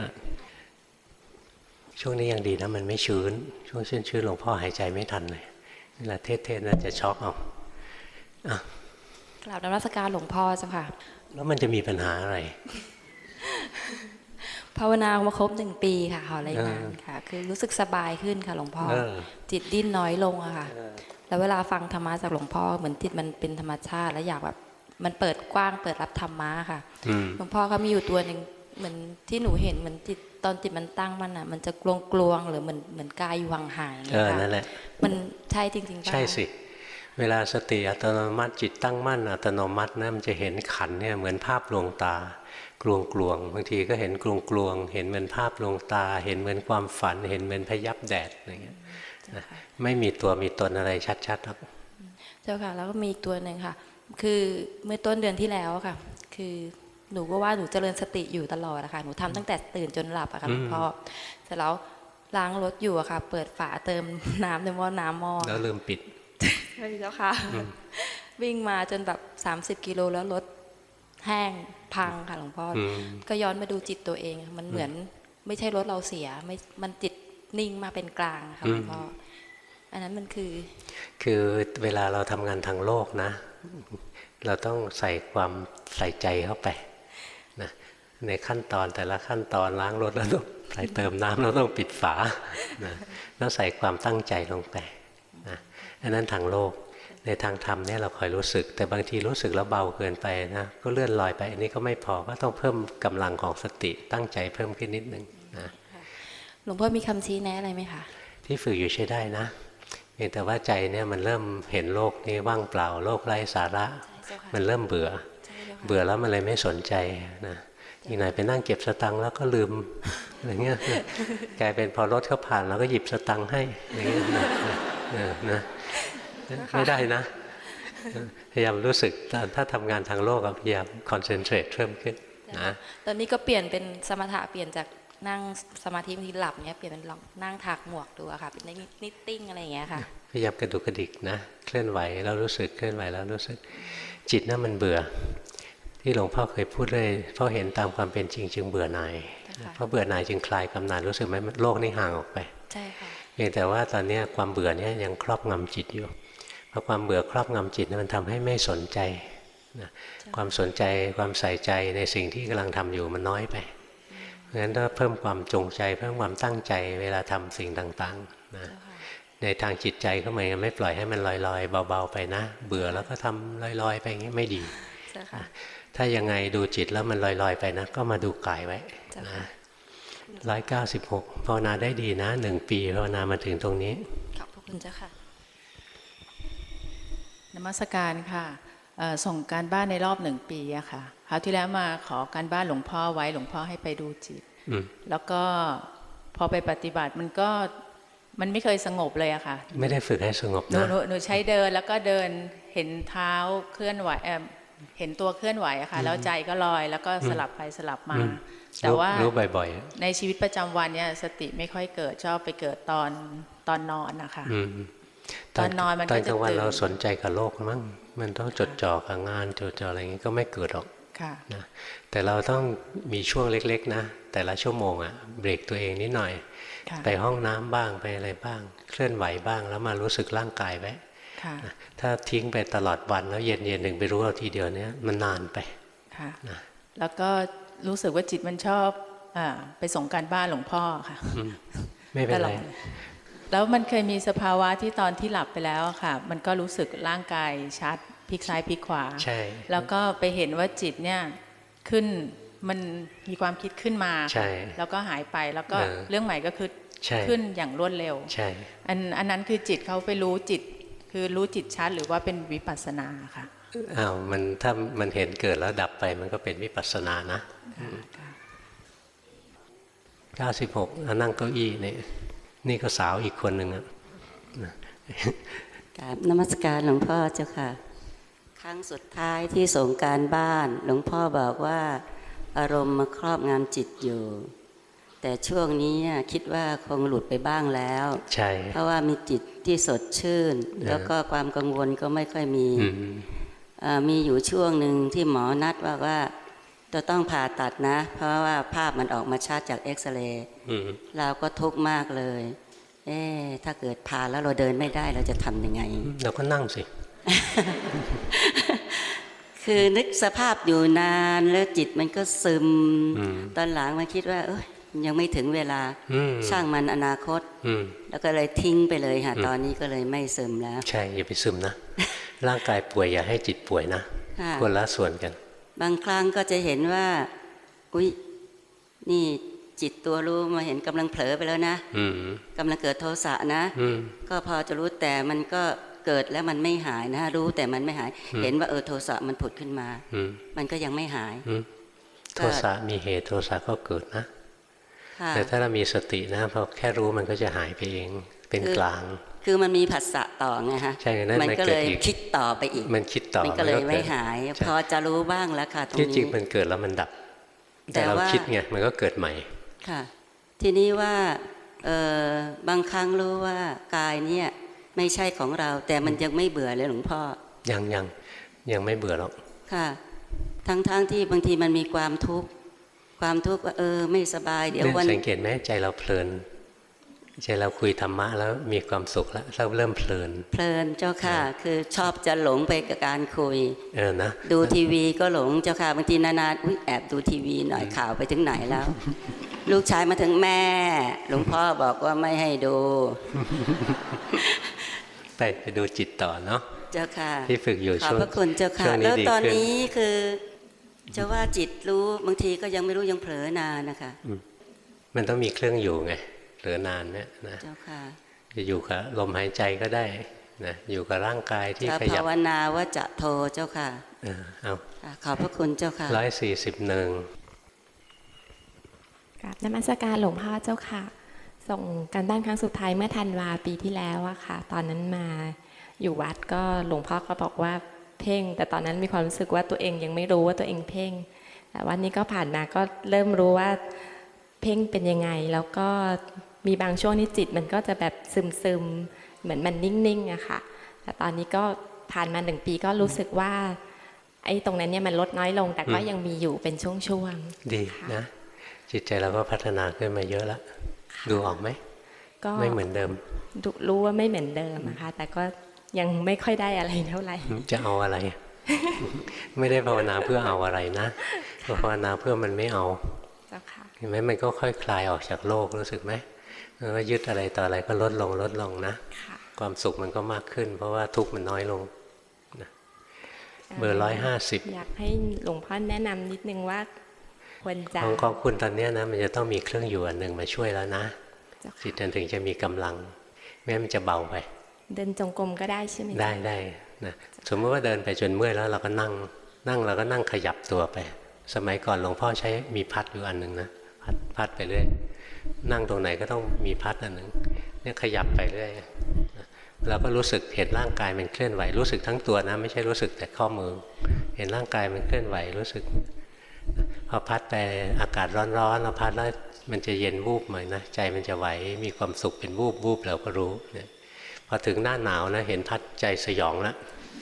ช่วงนี้ยังดีนะ มันไม่ชื้น ช่วงชื้นชื้นๆหลวงพ่อหายใจไม่ทันเลยเวลาเทศเทศน่าจะช็อกเอาอะกราบนมัสการหลวงพ่อเจ้าค่ะ แล้วมันจะมีปัญหาอะไร ภาวนามาครบหนึ่งปีค่ะขอรายงานเออค่ะ คือรู้สึกสบายขึ้นค่ะหลวงพ่อเออจิตดิ้นน้อยลงอะค่ะ แล้วเวลาฟังธรรมะจากหลวงพ่อเหมือนจิตมันเป็นธรรมชาติ แล้วอยากแบบ มันเปิดกว้างเปิดรับธรรมะค่ะอืมหลวงพ่อก็มีอยู่ตัวหนึ่งเหมือนที่หนูเห็นเหมือนจิตตอนจิตมันตั้งมันอะมันจะกลวงกลวงๆหรือเหมือนเหมือนกายอยู่ห่างๆอย่างเอเงี้ยอค่ะนั่นแหละมันใช่จริงๆป่ะใช่สิ เวลาสติอัตโนมัติจิตตั้งมั่นอัตโนมัตินะมันจะเห็นขันธ์เนี่ยเหมือนภาพลวงตากลวงกลวงๆบางทีก็เห็นกลวงกลวงๆเห็นเหมือนภาพลวงตา เห็นเหมือนความฝัน เห็นเหมือนพยับแดดอะไรเงี้ยนะไม่มีตัวมีตนอะไรชัดๆหรอกเจ้าค่ะ แล้วก็มีอีกตัวหนึ่งค่ะ คือเมื่อต้นเดือนที่แล้วอะค่ะ คือหนูก็ว่าหนูเจริญสติอยู่ตลอดอะค่ะหนูทำตั้งแต่ตื่นจนหลับอะค่ะหลวงพ่อเสร็จแล้วล้างรถอยู่อะค่ะ เปิดฝาเติมน้ำในหม้อน้ำหม้อแล้วลืมปิดใช่เจ้าค่ะอืมวิ่งมาจนแบบ30กิโลแล้วรถแห้งพังค่ะหลวงพ่ออมก็ย้อนมาดูจิตตัวเอง มันเหมือนไม่ใช่รถเราเสียไม่มันจิตนิ่งมาเป็นกลางค่ะหลวงพ่อออันนั้นมันคือ คือเวลาเราทำงานทางโลกนะ เราต้องใส่ความใส่ใจเข้าไปนะในขั้นตอนแต่ละขั้นตอนล้างรถแล้วต้องใส่เติมน้ำแล้วต้องปิดฝานะแล้วใส่ความตั้งใจลงไปนะอันนั้นทางโลก ในทางธรรมเนี่ยเราคอยรู้สึก แต่บางทีรู้สึกแล้วเบาเกินไปนะก็เลื่อนลอยไป อันนี้ก็ไม่พอก็ต้องเพิ่มกำลังของสติตั้งใจเพิ่มขึ้นนิดนึงนะหลวงพ่อมีคำชี้แนะอะไรไหมคะที่ฝึกอยู่ใช้ได้นะ เพียงแต่ว่าใจเนี่ยมันเริ่มเห็นโลกนี้ว่างเปล่าโลกไร้สาระ มันเริ่มเบื่อ เบื่อแล้วมันเลยไม่สนใจนะอีกหน่อยไปนั่งเก็บสตังค์แล้วก็ลืมอะไรเงี้ยกลายเป็นพอรถเขาผ่านแล้วก็หยิบสตังค์ให้อย่างเงี้ยนะเออนะไม่ได้นะ พยายามรู้สึกถ้าทำงานทางโลกอะพยายาม concentrate เพิ่มขึ้นนะตอนนี้ก็เปลี่ยนเป็นสมถะเปลี่ยนจาก นั่งสมาธิบางทีหลับเนี้ยเปลี่ยนเป็นลองนั่งถักหมวกดูอะค่ะ เป็น knitting อะไรอย่างเงี้ยค่ะพยายามกระดุกกระดิกนะเคลื่อนไหวแล้วรู้สึกเคลื่อนไหวแล้วรู้สึกจิตนั่นมันเบื่อ ที่หลวงพ่อเคยพูดเลยเพราะเห็นตามความเป็นจริงจึงเบื่อหน่ายเพราะเบื่อหน่ายจึงคลายกำหนัดรู้สึกไหมโลกนี่ห่างออกไปใช่ค่ะเพียงแต่ว่าตอนนี้ความเบื่อเนี้ยยังครอบงำจิตอยู่เพราะความเบื่อครอบงำจิตมันทำให้ไม่สนใจนะความสนใจความใส่ใจในสิ่งที่กำลังทำอยู่มันน้อยไป เพราะฉะนั้นถ้าเพิ่มความจงใจ เพิ่มความตั้งใจเวลาทำสิ่งต่างๆนะในทางจิตใจก็เหมือนกันไม่ปล่อยให้มันลอยๆ เบาๆไปนะ เบื่อแล้วก็ทำลอยๆ ไปอย่างนี้ไม่ดีใช่ค่ะถ้ายังไงดูจิตแล้วมันลอยๆไปนะ ก็มาดูกายไว้นะร้อยเก้าสิบหกภาวนาได้ดีนะหนึ่งปีภาวนามาถึงตรงนี้ขอบพระคุณเจ้าค่ะนมัสการค่ะเอ่อส่งการบ้านในรอบหนึ่งปีอะค่ะ คราวที่แล้วมาขอการบ้านหลวงพ่อไว้หลวงพ่อให้ไปดูจิตอืมแล้วก็พอไปปฏิบัติมันก็มันไม่เคยสงบเลยอะค่ะ ไม่ได้ฝึกให้สงบหนูนะหนูหนูใช้เดินแล้วก็เดินเห็นเท้าเคลื่อนไหวเอ่อเห็นตัวเคลื่อนไหวอะค่ะแล้วใจก็ลอยแล้วก็สลับไปสลับมาอืมแต่ว่ารู้บ่อยในชีวิตประจำวันเนี่ยสติไม่ค่อยเกิดชอบไปเกิดตอนตอนนอนนะคะๆอืมตอนนอนมันตอก็นกจะลางวันตื่นเราสนใจกับโลกมั้งมันต้องจดจ่อกับงานจดจ่ออะไรอย่างนี้ก็ไม่เกิดหรอกค่ะ นะแต่เราต้องมีช่วงเล็กๆนะ แต่ละชั่วโมงอะเบรกตัวเองนิดหน่อยค่ะไปห้องน้ำบ้างไปอะไรบ้าง เคลื่อนไหวบ้างแล้วมารู้สึกร่างกายไว้ค่ะถ้าทิ้งไปตลอดวันแล้วเย็นเย็นๆถึงไปรู้เอาทีเดียวเนี้ยมันนานไปค่ะนะแล้วก็รู้สึกว่าจิตมันชอบอาไปส่งการบ้านหลวงพ่อค่ะอืมไม่เป็นไรตลอดแล้วมันเคยมีสภาวะที่ตอนที่หลับไปแล้วอะค่ะ มันก็รู้สึกร่างกายชัด พลิกซ้ายพลิกขวาใช่แล้วก็ไปเห็นว่าจิตเนี่ยขึ้นมันมีความคิดขึ้นมาใช่แล้วก็หายไปแล้วก็เออเรื่องใหม่ก็คือใช่ขึ้นอย่างรวดเร็วใช่อันอันนั้นคือจิตเขาไปรู้จิต คือรู้จิตชัดหรือว่าเป็นวิปัสสนาค่ะอ้าวมันถ้ามันเห็นเกิดแล้วดับไปมันก็เป็นวิปัสสนานะเก้าสิบหกนั่งเก้าอี้นี่นี่ก็สาวอีกคนหนึ่งอะนะกราบนมัสการหลวงพ่อเจ้าค่ะค รั้งสุดท้ายที่ส่งการบ้าน หลวงพ่อบอกว่าอารมณ์มาครอบงำจิตอยู่ แต่ช่วงนี้คิดว่าคงหลุดไปบ้างแล้ว ใช่ เพราะว่ามีจิตที่สดชื่นนะแล้วก็ความกังวลก็ไม่ค่อยมีอืมเอ่อมีอยู่ช่วงหนึ่งที่หมอนัดว่าว่าจะต้องผ่าตัดนะ เพราะว่าภาพมันออกมาชัดจากเอ็กซเรย์อืมเราก็ทุกข์มากเลย เอ๊ะถ้าเกิดผ่าแล้วเราเดินไม่ได้เราจะทำยังไง เราก็นั่งสิ คือนึกสภาพอยู่นานแล้วจิตมันก็ซึมอืมตอนหลังมาคิดว่า เอ้ยยังไม่ถึงเวลาอืมช่างมันอนาคตอืมแล้วก็เลยทิ้งไปเลยค่ะอืมตอนนี้ก็เลยไม่ซึมแล้ว ใช่อย่าไปซึมนะ ร่างกายป่วยอย่าให้จิตป่วยนะค่ะคนละส่วนกัน บางครั้งก็จะเห็นว่า อุ๊ยนี่จิตตัวรู้มาเห็นกำลังเผลอไปแล้วนะอืมกำลังเกิดโทสะนะอืมก็พอจะรู้แต่มันก็ เกิดแล้วมันไม่หายนะรู้แต่มันไม่หายอืมเห็นว่าเออโทสะมันผุดขึ้นมาอืมมันก็ยังไม่หายอืมก็โทสะมีเหตุโทสะก็เกิดนะค่ะแต่ถ้าเรามีสตินะพอแค่รู้มันก็จะหายไปเองเป็นคือกลาง คือมันมีผัสสะต่อไงฮะใช่นั่นมันมันก็เกิเลดยอีกคิดต่อไปอีก มันคิดต่อมันก็เลยกิไม่ดหายใช่พอจะรู้บ้างแล้วค่ะตรงที่จริงนี้มันเกิดแล้วมันดับ แต่แต่เราว่าคิดไงมันก็เกิดใหม่ค่ะ ทีนี้ว่าเออบางครั้งรู้ว่ากายเนี่ย ไม่ใช่ของเรา แต่มันยังไม่เบื่อเลยหลวงพ่อ ยังยังยังไม่เบื่อหรอกค่ะ ทั้งๆทที่บางทีมันมีความทุกข์ความทุกข์ว่าเออ ไม่สบายเดี๋ยวเนี่ยวันสังเกตไหมใจเราเพลินใจเราคุยธรรมะแล้วมีความสุขแล้วเราเริ่มเพลิน เพลินเจ้าค่ะ คือชอบจะหลงไปกับการคุย เออนะดูทีวีก็หลงเจ้าค่ะบางทีนานๆอุ๊ยแอบดูทีวีหน่อยข่าวไปถึงไหนแล้ว ลูกชายมาถึงแม่ หลวงพ่อบอกว่าไม่ให้ดู ไปไปดูจิตต่อเนาะเจ้าค่ะ ที่ฝึกอยู่ขอบช่วงพระคุณเจ้าช่ค่ะวงแล้วดีตอนขึ้นี้คือจะว่าจิตรู้บางทีก็ยังไม่รู้ยังเผลอนานนะคะมันต้องมีเครื่องอยู่ไงเหลือนานเนี่ยนะเจ้าค่ะจะอยู่กับลมหายใจก็ได้นะอยู่กับร่างกายที่จะขยัภาบวนาว่าจะโทรเจ้าค่ะเออเอาค่ะขอบพระคุณเจ้าค่ะร้อยสี่สิบหนึ่งกับนมัสการหลวงพ่อเจ้าค่ะ ส่งการบ้านครั้งสุดท้ายเมื่อธันวาปีที่แล้วอะค่ะ ตอนนั้นมาอยู่วัดก็หลวงพ่อก็บอกว่าเพ่ง แต่ตอนนั้นมีความรู้สึกว่าตัวเองยังไม่รู้ว่าตัวเองเพ่ง แต่วันนี้ก็ผ่านมาก็เริ่มรู้ว่าเพ่งเป็นยังไง แล้วก็มีบางช่วงที่จิตมันก็จะแบบซึมซึมๆเหมือนมันนิ่งๆอะค่ะ แต่ตอนนี้ก็ผ่านมาหนึ่งปีก็รู้สึกว่า ไอ้ตรงนั้นเนี่ยมันลดน้อยลง แต่ก็ยังมีอยู่เป็นช่วงๆ ดีนะจิตใจเราก็พัฒนาขึ้นมาเยอะแล้ว ดูออกไหมก็ไม่เหมือนเดิมดูรู้ว่าไม่เหมือนเดิมนะคะ แต่ก็ยังไม่ค่อยได้อะไรเท่าไหร่ จะเอาอะไร ไม่ได้ภาวนาเพื่อเอาอะไรนะภาวนาเพื่อมันไม่เอาเจ้าค่ะเห็นไหมมันก็ค่อยคลายออกจากโลกรู้สึกไหมแล้วก็ยึดอะไรต่ออะไรก็ลดลงลดลงนะความสุขมันก็มากขึ้น เพราะว่าทุกข์มันน้อยลงนะเบอร์ร้อยห้าสิบอยากให้หลวงพ่อแนะนำนิดนึงว่า ควรจะของของคุณตอนเนี้ยนะมันจะต้องมีเครื่องอยู่อันหนึ่งมาช่วยแล้วนะจิตมันถึงจะมีกำลังไม่งั้นมันจะเบาไป เดินจงกรมก็ได้ใช่ไหมได้ได้นะสมมติว่าเดินไปจนเมื่อยแล้วเราก็นั่ง นั่งเราก็นั่งขยับตัวไป สมัยก่อนหลวงพ่อใช้มีพัดอยู่อันหนึ่งนะพัดพัดไปเรื่อยนั่งตรงไหนก็ต้องมีพัดอันหนึ่งเนี่ยขยับไปเรื่อยเราก็รู้สึกเห็นร่างกายมันเคลื่อนไหว รู้สึกทั้งตัวนะ ไม่ใช่รู้สึกแต่ข้อมือ เห็นร่างกายมันเคลื่อนไหวรู้สึก พอพัดไปอากาศร้อนๆเราพัดแล้วมันจะเย็นวูบหน่อยนะใจมันจะไหวมีความสุขเป็นวูบวูบเราก็รู้เนี่ยพอถึงหน้าหนาวนะเห็นพัดใจสยองแล้ว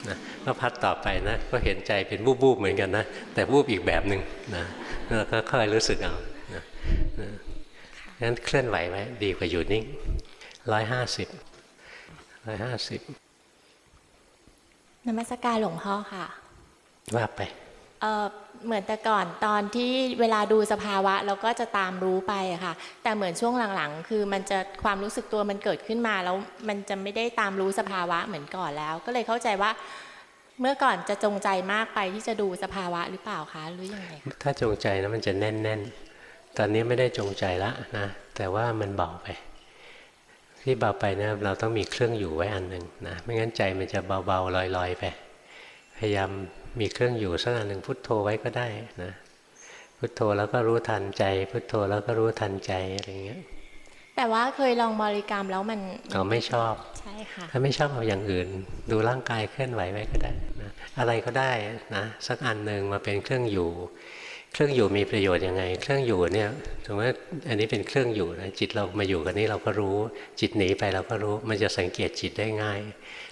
นะก็พัดต่อไปนะ ก็เห็นใจเป็นวูบวูบเหมือนกันนะแต่วูบอีกแบบหนึ่งนะแล้วก็ค่อยรู้สึกเอานะนะงั้นเคลื่อนไหวไว้ดีกว่าอยู่นิ่งร้อยห้าสิบร้อยห้าสิบนมัสการหลวงพ่อค่ะ ว่าไปเอ่อ เหมือนแต่ก่อนตอนที่เวลาดูสภาวะเราก็จะตามรู้ไปค่ะ แต่เหมือนช่วงหลังๆ คือมันจะความรู้สึกตัวมันเกิดขึ้นมาแล้วมันจะไม่ได้ตามรู้สภาวะเหมือนก่อนแล้ว ก็เลยเข้าใจว่า เมื่อก่อนจะจงใจมากไปที่จะดูสภาวะหรือเปล่าคะหรือยังไงถ้าจงใจนะมันจะแน่นแน่นๆตอนนี้ไม่ได้จงใจละนะแต่ว่ามันเบาไป ที่เบาไปนะเราต้องมีเครื่องอยู่ไว้อันหนึ่งนะไม่งั้นใจมันจะเบาๆลอยๆไปพยายาม มีเครื่องอยู่สักอันหนึ่งพุทโธไว้ก็ได้นะพุทโธแล้วก็รู้ทันใจ พุทโธแล้วก็รู้ทันใจอะไรเงี้ย แต่ว่าเคยลองบริกรรมแล้วมันเราไม่ชอบใช่ค่ะถ้าไม่ชอบเอาอย่างอื่น ดูร่างกายเคลื่อนไหวไว้ก็ได้นะอะไรก็ได้นะสักอันหนึ่งมาเป็นเครื่องอยู่ เครื่องอยู่มีประโยชน์ยังไง เครื่องอยู่เนี่ยถือว่าอันนี้เป็นเครื่องอยู่นะจิตเรามาอยู่กับนี้เราก็รู้ จิตหนีไปเราก็รู้ มันจะสังเกตจิตได้ง่าย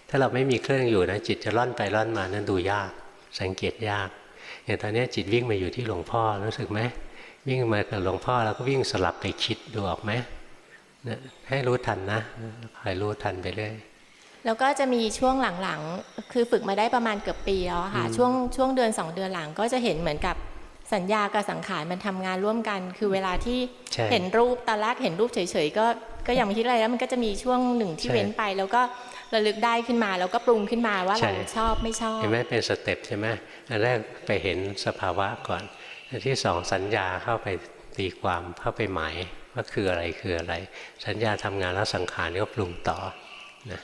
ถ้าเราไม่มีเครื่องอยู่นะจิตจะล่อนไปล่อนมานั้นดูยาก สังเกตยากอย่างตอนนี้จิตวิ่งมาอยู่ที่หลวงพ่อรู้สึกไหมวิ่งมากับหลวงพ่อแล้วก็วิ่งสลับไปคิดดูออกไหมนะให้รู้ทันนะคอยรู้ทันไปเรื่อยแล้วก็จะมีช่วงหลังๆ คือฝึกมาได้ประมาณเกือบปีแล้วอะค่ะอืมช่วงช่วงเดือนสองเดือนหลังก็จะเห็นเหมือนกับสัญญากับสังขารมันทำงานร่วมกัน คือเวลาที่ใช่เห็นรูปตอนแรกเห็นรูปเฉยๆก็ก็ยังไม่คิดอะไรแล้วมันก็จะมีช่วงหนึ่งที่ใช่เว้นไป แล้วก็ ระลึกได้ขึ้นมาแล้วก็ปรุงขึ้นมาว่าใช่เราชอบไม่ชอบเห็นไหมเป็นสเต็ปใช่ไหมอันแรกไปเห็นสภาวะก่อนอันที่สองสัญญาเข้าไปตีความเข้าไปหมายว่าคืออะไรคืออะไร สัญญาทำงานแล้วสังขารก็ปรุงต่อนะ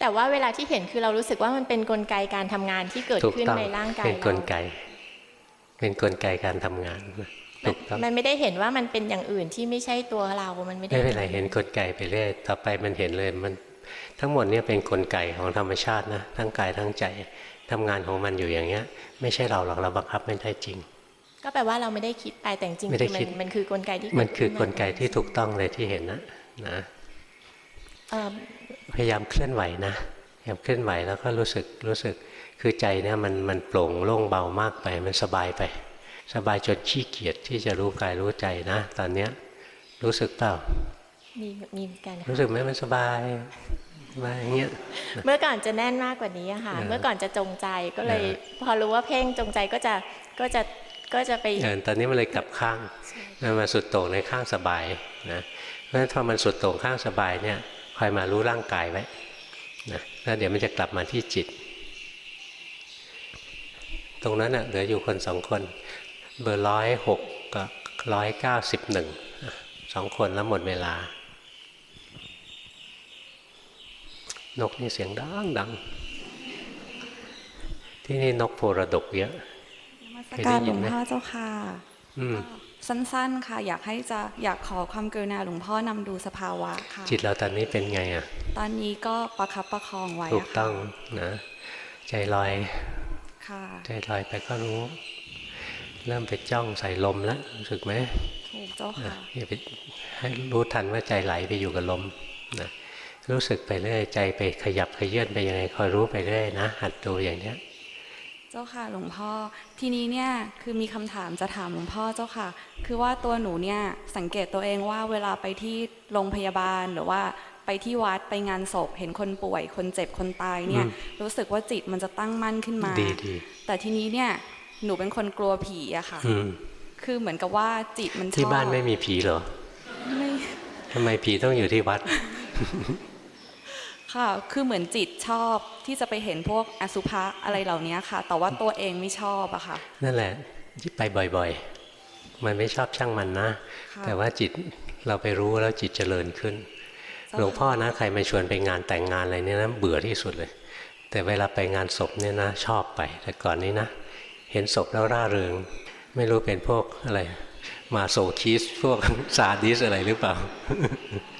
แต่ว่าเวลาที่เห็นคือเรารู้สึกว่ามันเป็นกลไกการทำงานที่เกิดถูกขึ้นต้องในร่างกายเป็นกเราลไก เป็นกลไกการทำงานถูกต้องมันไม่ได้เห็นว่ามันเป็นอย่างอื่นที่ไม่ใช่ตัวเรา มันไม่ได้ไม่เป็นไรเห็นกลไกไปเรื่อยต่อไปมันเห็นเลยมัน ทั้งหมดเนี่ยเป็นกลไกของธรรมชาตินะทั้งกายทั้งใจทำงานของมันอยู่อย่างเงี้ย ไม่ใช่เราหรอกเราบังคับไม่ได้จริง ก็แปลว่าเราไม่ได้คิดไปแต่จริงๆไม่ได้คือมัคิดนมันคือกลไกที่มันคือกลไกเดขึ้ที่ถูกต้องเลยที่เห็นนะนะเอ่อพยายามเคลื่อนไหวนะพยายามเคลื่อนไหวแล้วก็รู้สึกรู้สึกคือใจเนี่ยมันมันโปร่งโล่งเบามากไป มันสบายไป สบายจนขี้เกียจที่จะรู้กายรู้ใจนะ ตอนเนี้ยรู้สึกเปล่ามีมีเหมือนกันค่ะรู้สึกไหมมันสบาย สบายอย่างเงี้ยเมื่อก่อนจะแน่นมากกว่านี้อะค่ะเออเมื่อก่อนจะจงใจก็เลยเออพอรู้ว่าเพ่งจงใจก็จะก็จะก็จะไปเออตอนนี้มันเลยกลับข้างมันมาสุดโต่งในข้างสบายนะเพราะฉะนั้นพอมันสุดโต่งข้างสบายเนี่ยคอยมารู้ร่างกายไว้นะแล้วเดี๋ยวมันจะกลับมาที่จิต ตรงนั้นเน่ะเหลืออยู่คนสองคน เบอร์ร้อยหกกับร้อยเก้าสิบหนึ่งสองคนแล้วหมดเวลา นกนี่เสียงดังดัง ที่นี่นกโพระดกเยอะนมัสการหลวงพ่อเจ้าค่ะอืมสั้นๆค่ะ อยากให้จะอยากขอความกรุณาหลวงพ่อนำดูสภาวะค่ะ จิตเราตอนนี้เป็นไงอะ ตอนนี้ก็ประคับประคองไว้ถูกอะค่ะต้องนะใจลอยค่ะใจลอยไปก็รู้ เริ่มไปจ้องใส่ลมแล้วรู้สึกไหมถูกเจ้าค่ะอย่าไปให้รู้ทันว่าใจไหลไปอยู่กับลมนะ รู้สึกไปเรื่อยใจไปขยับขยื่นไปยังไงคอยรู้ไปเรื่อยนะ หัดดูอย่างเนี้ย เจ้าค่ะหลวงพ่อทีนี้เนี่ยคือมีคำถามจะถามหลวงพ่อเจ้าค่ะ คือว่าตัวหนูเนี่ยสังเกตตัวเองว่าเวลาไปที่โรงพยาบาลหรือว่าไปที่วัดไปงานศพเห็นคนป่วย คนเจ็บคนตายเนี่ยอืมรู้สึกว่าจิตมันจะตั้งมั่นขึ้นมาดีดีแต่ทีนี้เนี่ยหนูเป็นคนกลัวผีอะค่ะอืมคือเหมือนกับว่าจิตมันชอบที่บ้านไม่มีผีเหรอไม่ทำไมผีต้องอยู่ที่วัด ค่ะ คือเหมือนจิตชอบที่จะไปเห็นพวกอสุภะอะไรเหล่านี้ค่ะ แต่ว่าตัวเองไม่ชอบอะค่ะ นั่นแหละที่ไปบ่อยๆ มันไม่ชอบช่างมันนะค่ะแต่ว่าจิตเราไปรู้แล้วจิตเจริญขึ้นเจ้าค่ะหลวงพ่อนะใครมาชวนไปงานแต่งงานอะไรเนี่ยนะเบื่อที่สุดเลย แต่เวลาไปงานศพเนี่ยนะ ชอบไป แต่ก่อนนี้นะ เห็นศพแล้วร่าเริง ไม่รู้เป็นพวกอะไร มาโซคิสพวกซาดิสอะไรหรือเปล่าเ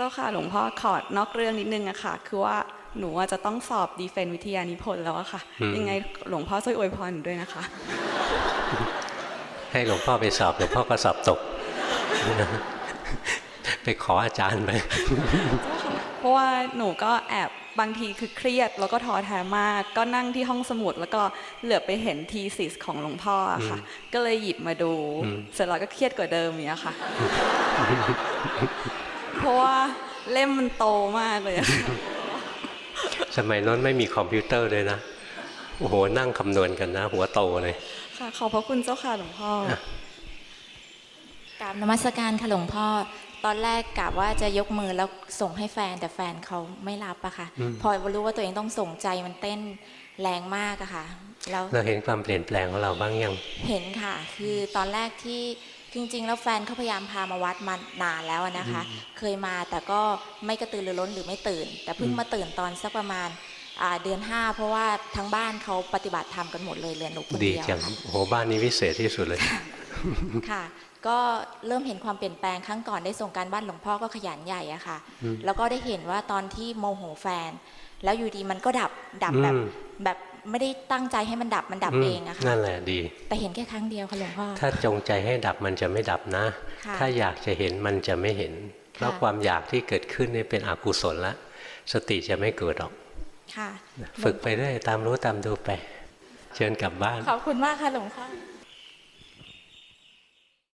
จ้าค่ะหลวงพ่อขอดนอกเรื่องนิดนึงอะค่ะ คือว่าหนูอะจะต้องสอบดีเฟนวิทยานิพนธ์แล้วอะค่ะอืมยังไงหลวงพ่อช่วยอวยพรหนูด้วยนะคะ ให้หลวงพ่อไปสอบหลวงพ่อก็สอบตก ไปขออาจารย์ไปเพราะว่าหนูก็แอบบางทีคือเครียดแล้วก็ท้อแท้มาก ก็นั่งที่ห้องสมุดแล้วก็เหลือบไปเห็นทีสิสของหลวงพ่ออะค่ะ ก็เลยหยิบมาดูอืมเสร็จแล้วก็เครียดกว่าเดิมอย่างเนี้ยค่ะ เพราะว่าเล่มมันโตมากเลยอะค่ะสมัยโน้นไม่มีคอมพิวเตอร์เลยนะ โอ้โห นั่งคำนวณกันนะ หัวโตเลย ค่ะ ขอบพระคุณเจ้าค่ะหลวงพ่อกราบนมัสการค่ะหลวงพ่อ ตอนแรกกะว่าจะยกมือแล้วส่งให้แฟนแต่แฟนเขาไม่รับอะค่ะอืมพอรู้ว่าตัวเองต้องส่งใจมันเต้นแรงมากอะค่ะ แล้วเราเห็นความเปลี่ยนแปลงของเราบ้างยัง เห็นค่ะ คือตอนแรกที่ จริง ๆ แล้วแฟนเขาพยายามพามาวัดมานานแล้วอะนะคะอืมเคยมาแต่ก็ไม่กระตือรือร้นหรือไม่ตื่น แต่เพิ่งอืมมาตื่นตอนสักประมาณอ่าเดือนห้าเพราะว่าทั้งบ้านเขาปฏิบัติธรรมกันหมดเลยเหลือหนูคนดีเดียวจังค่ะโอ้โหบ้านนี้วิเศษที่สุดเลยค่ะ ก็เริ่มเห็นความเปลี่ยนแปลงครั้งก่อนได้ส่งการบ้านหลวงพ่อก็ขยันใหญ่อะค่ะอืมแล้วก็ได้เห็นว่าตอนที่โมโหแฟน แล้วอยู่ดีมันก็ดับดับแบบอืมแบบ ไม่ได้ตั้งใจให้มันดับมันดับมเองอะค่ะนั่นแหละดี แต่เห็นแค่ครั้งเดียวค่ะหลวงพ่อถ้าจงใจให้ดับมันจะไม่ดับนะค่ะถ้าอยากจะเห็นมันจะไม่เห็น เพราะค่ะความอยากที่เกิดขึ้นนี่เป็นอกุศลละสติจะไม่เกิดหรอกค่ะฝึกไปเรื่อยตามรู้ตามดูไป เชิญกลับบ้านขอบคุณมากค่ะหลวงพ่อ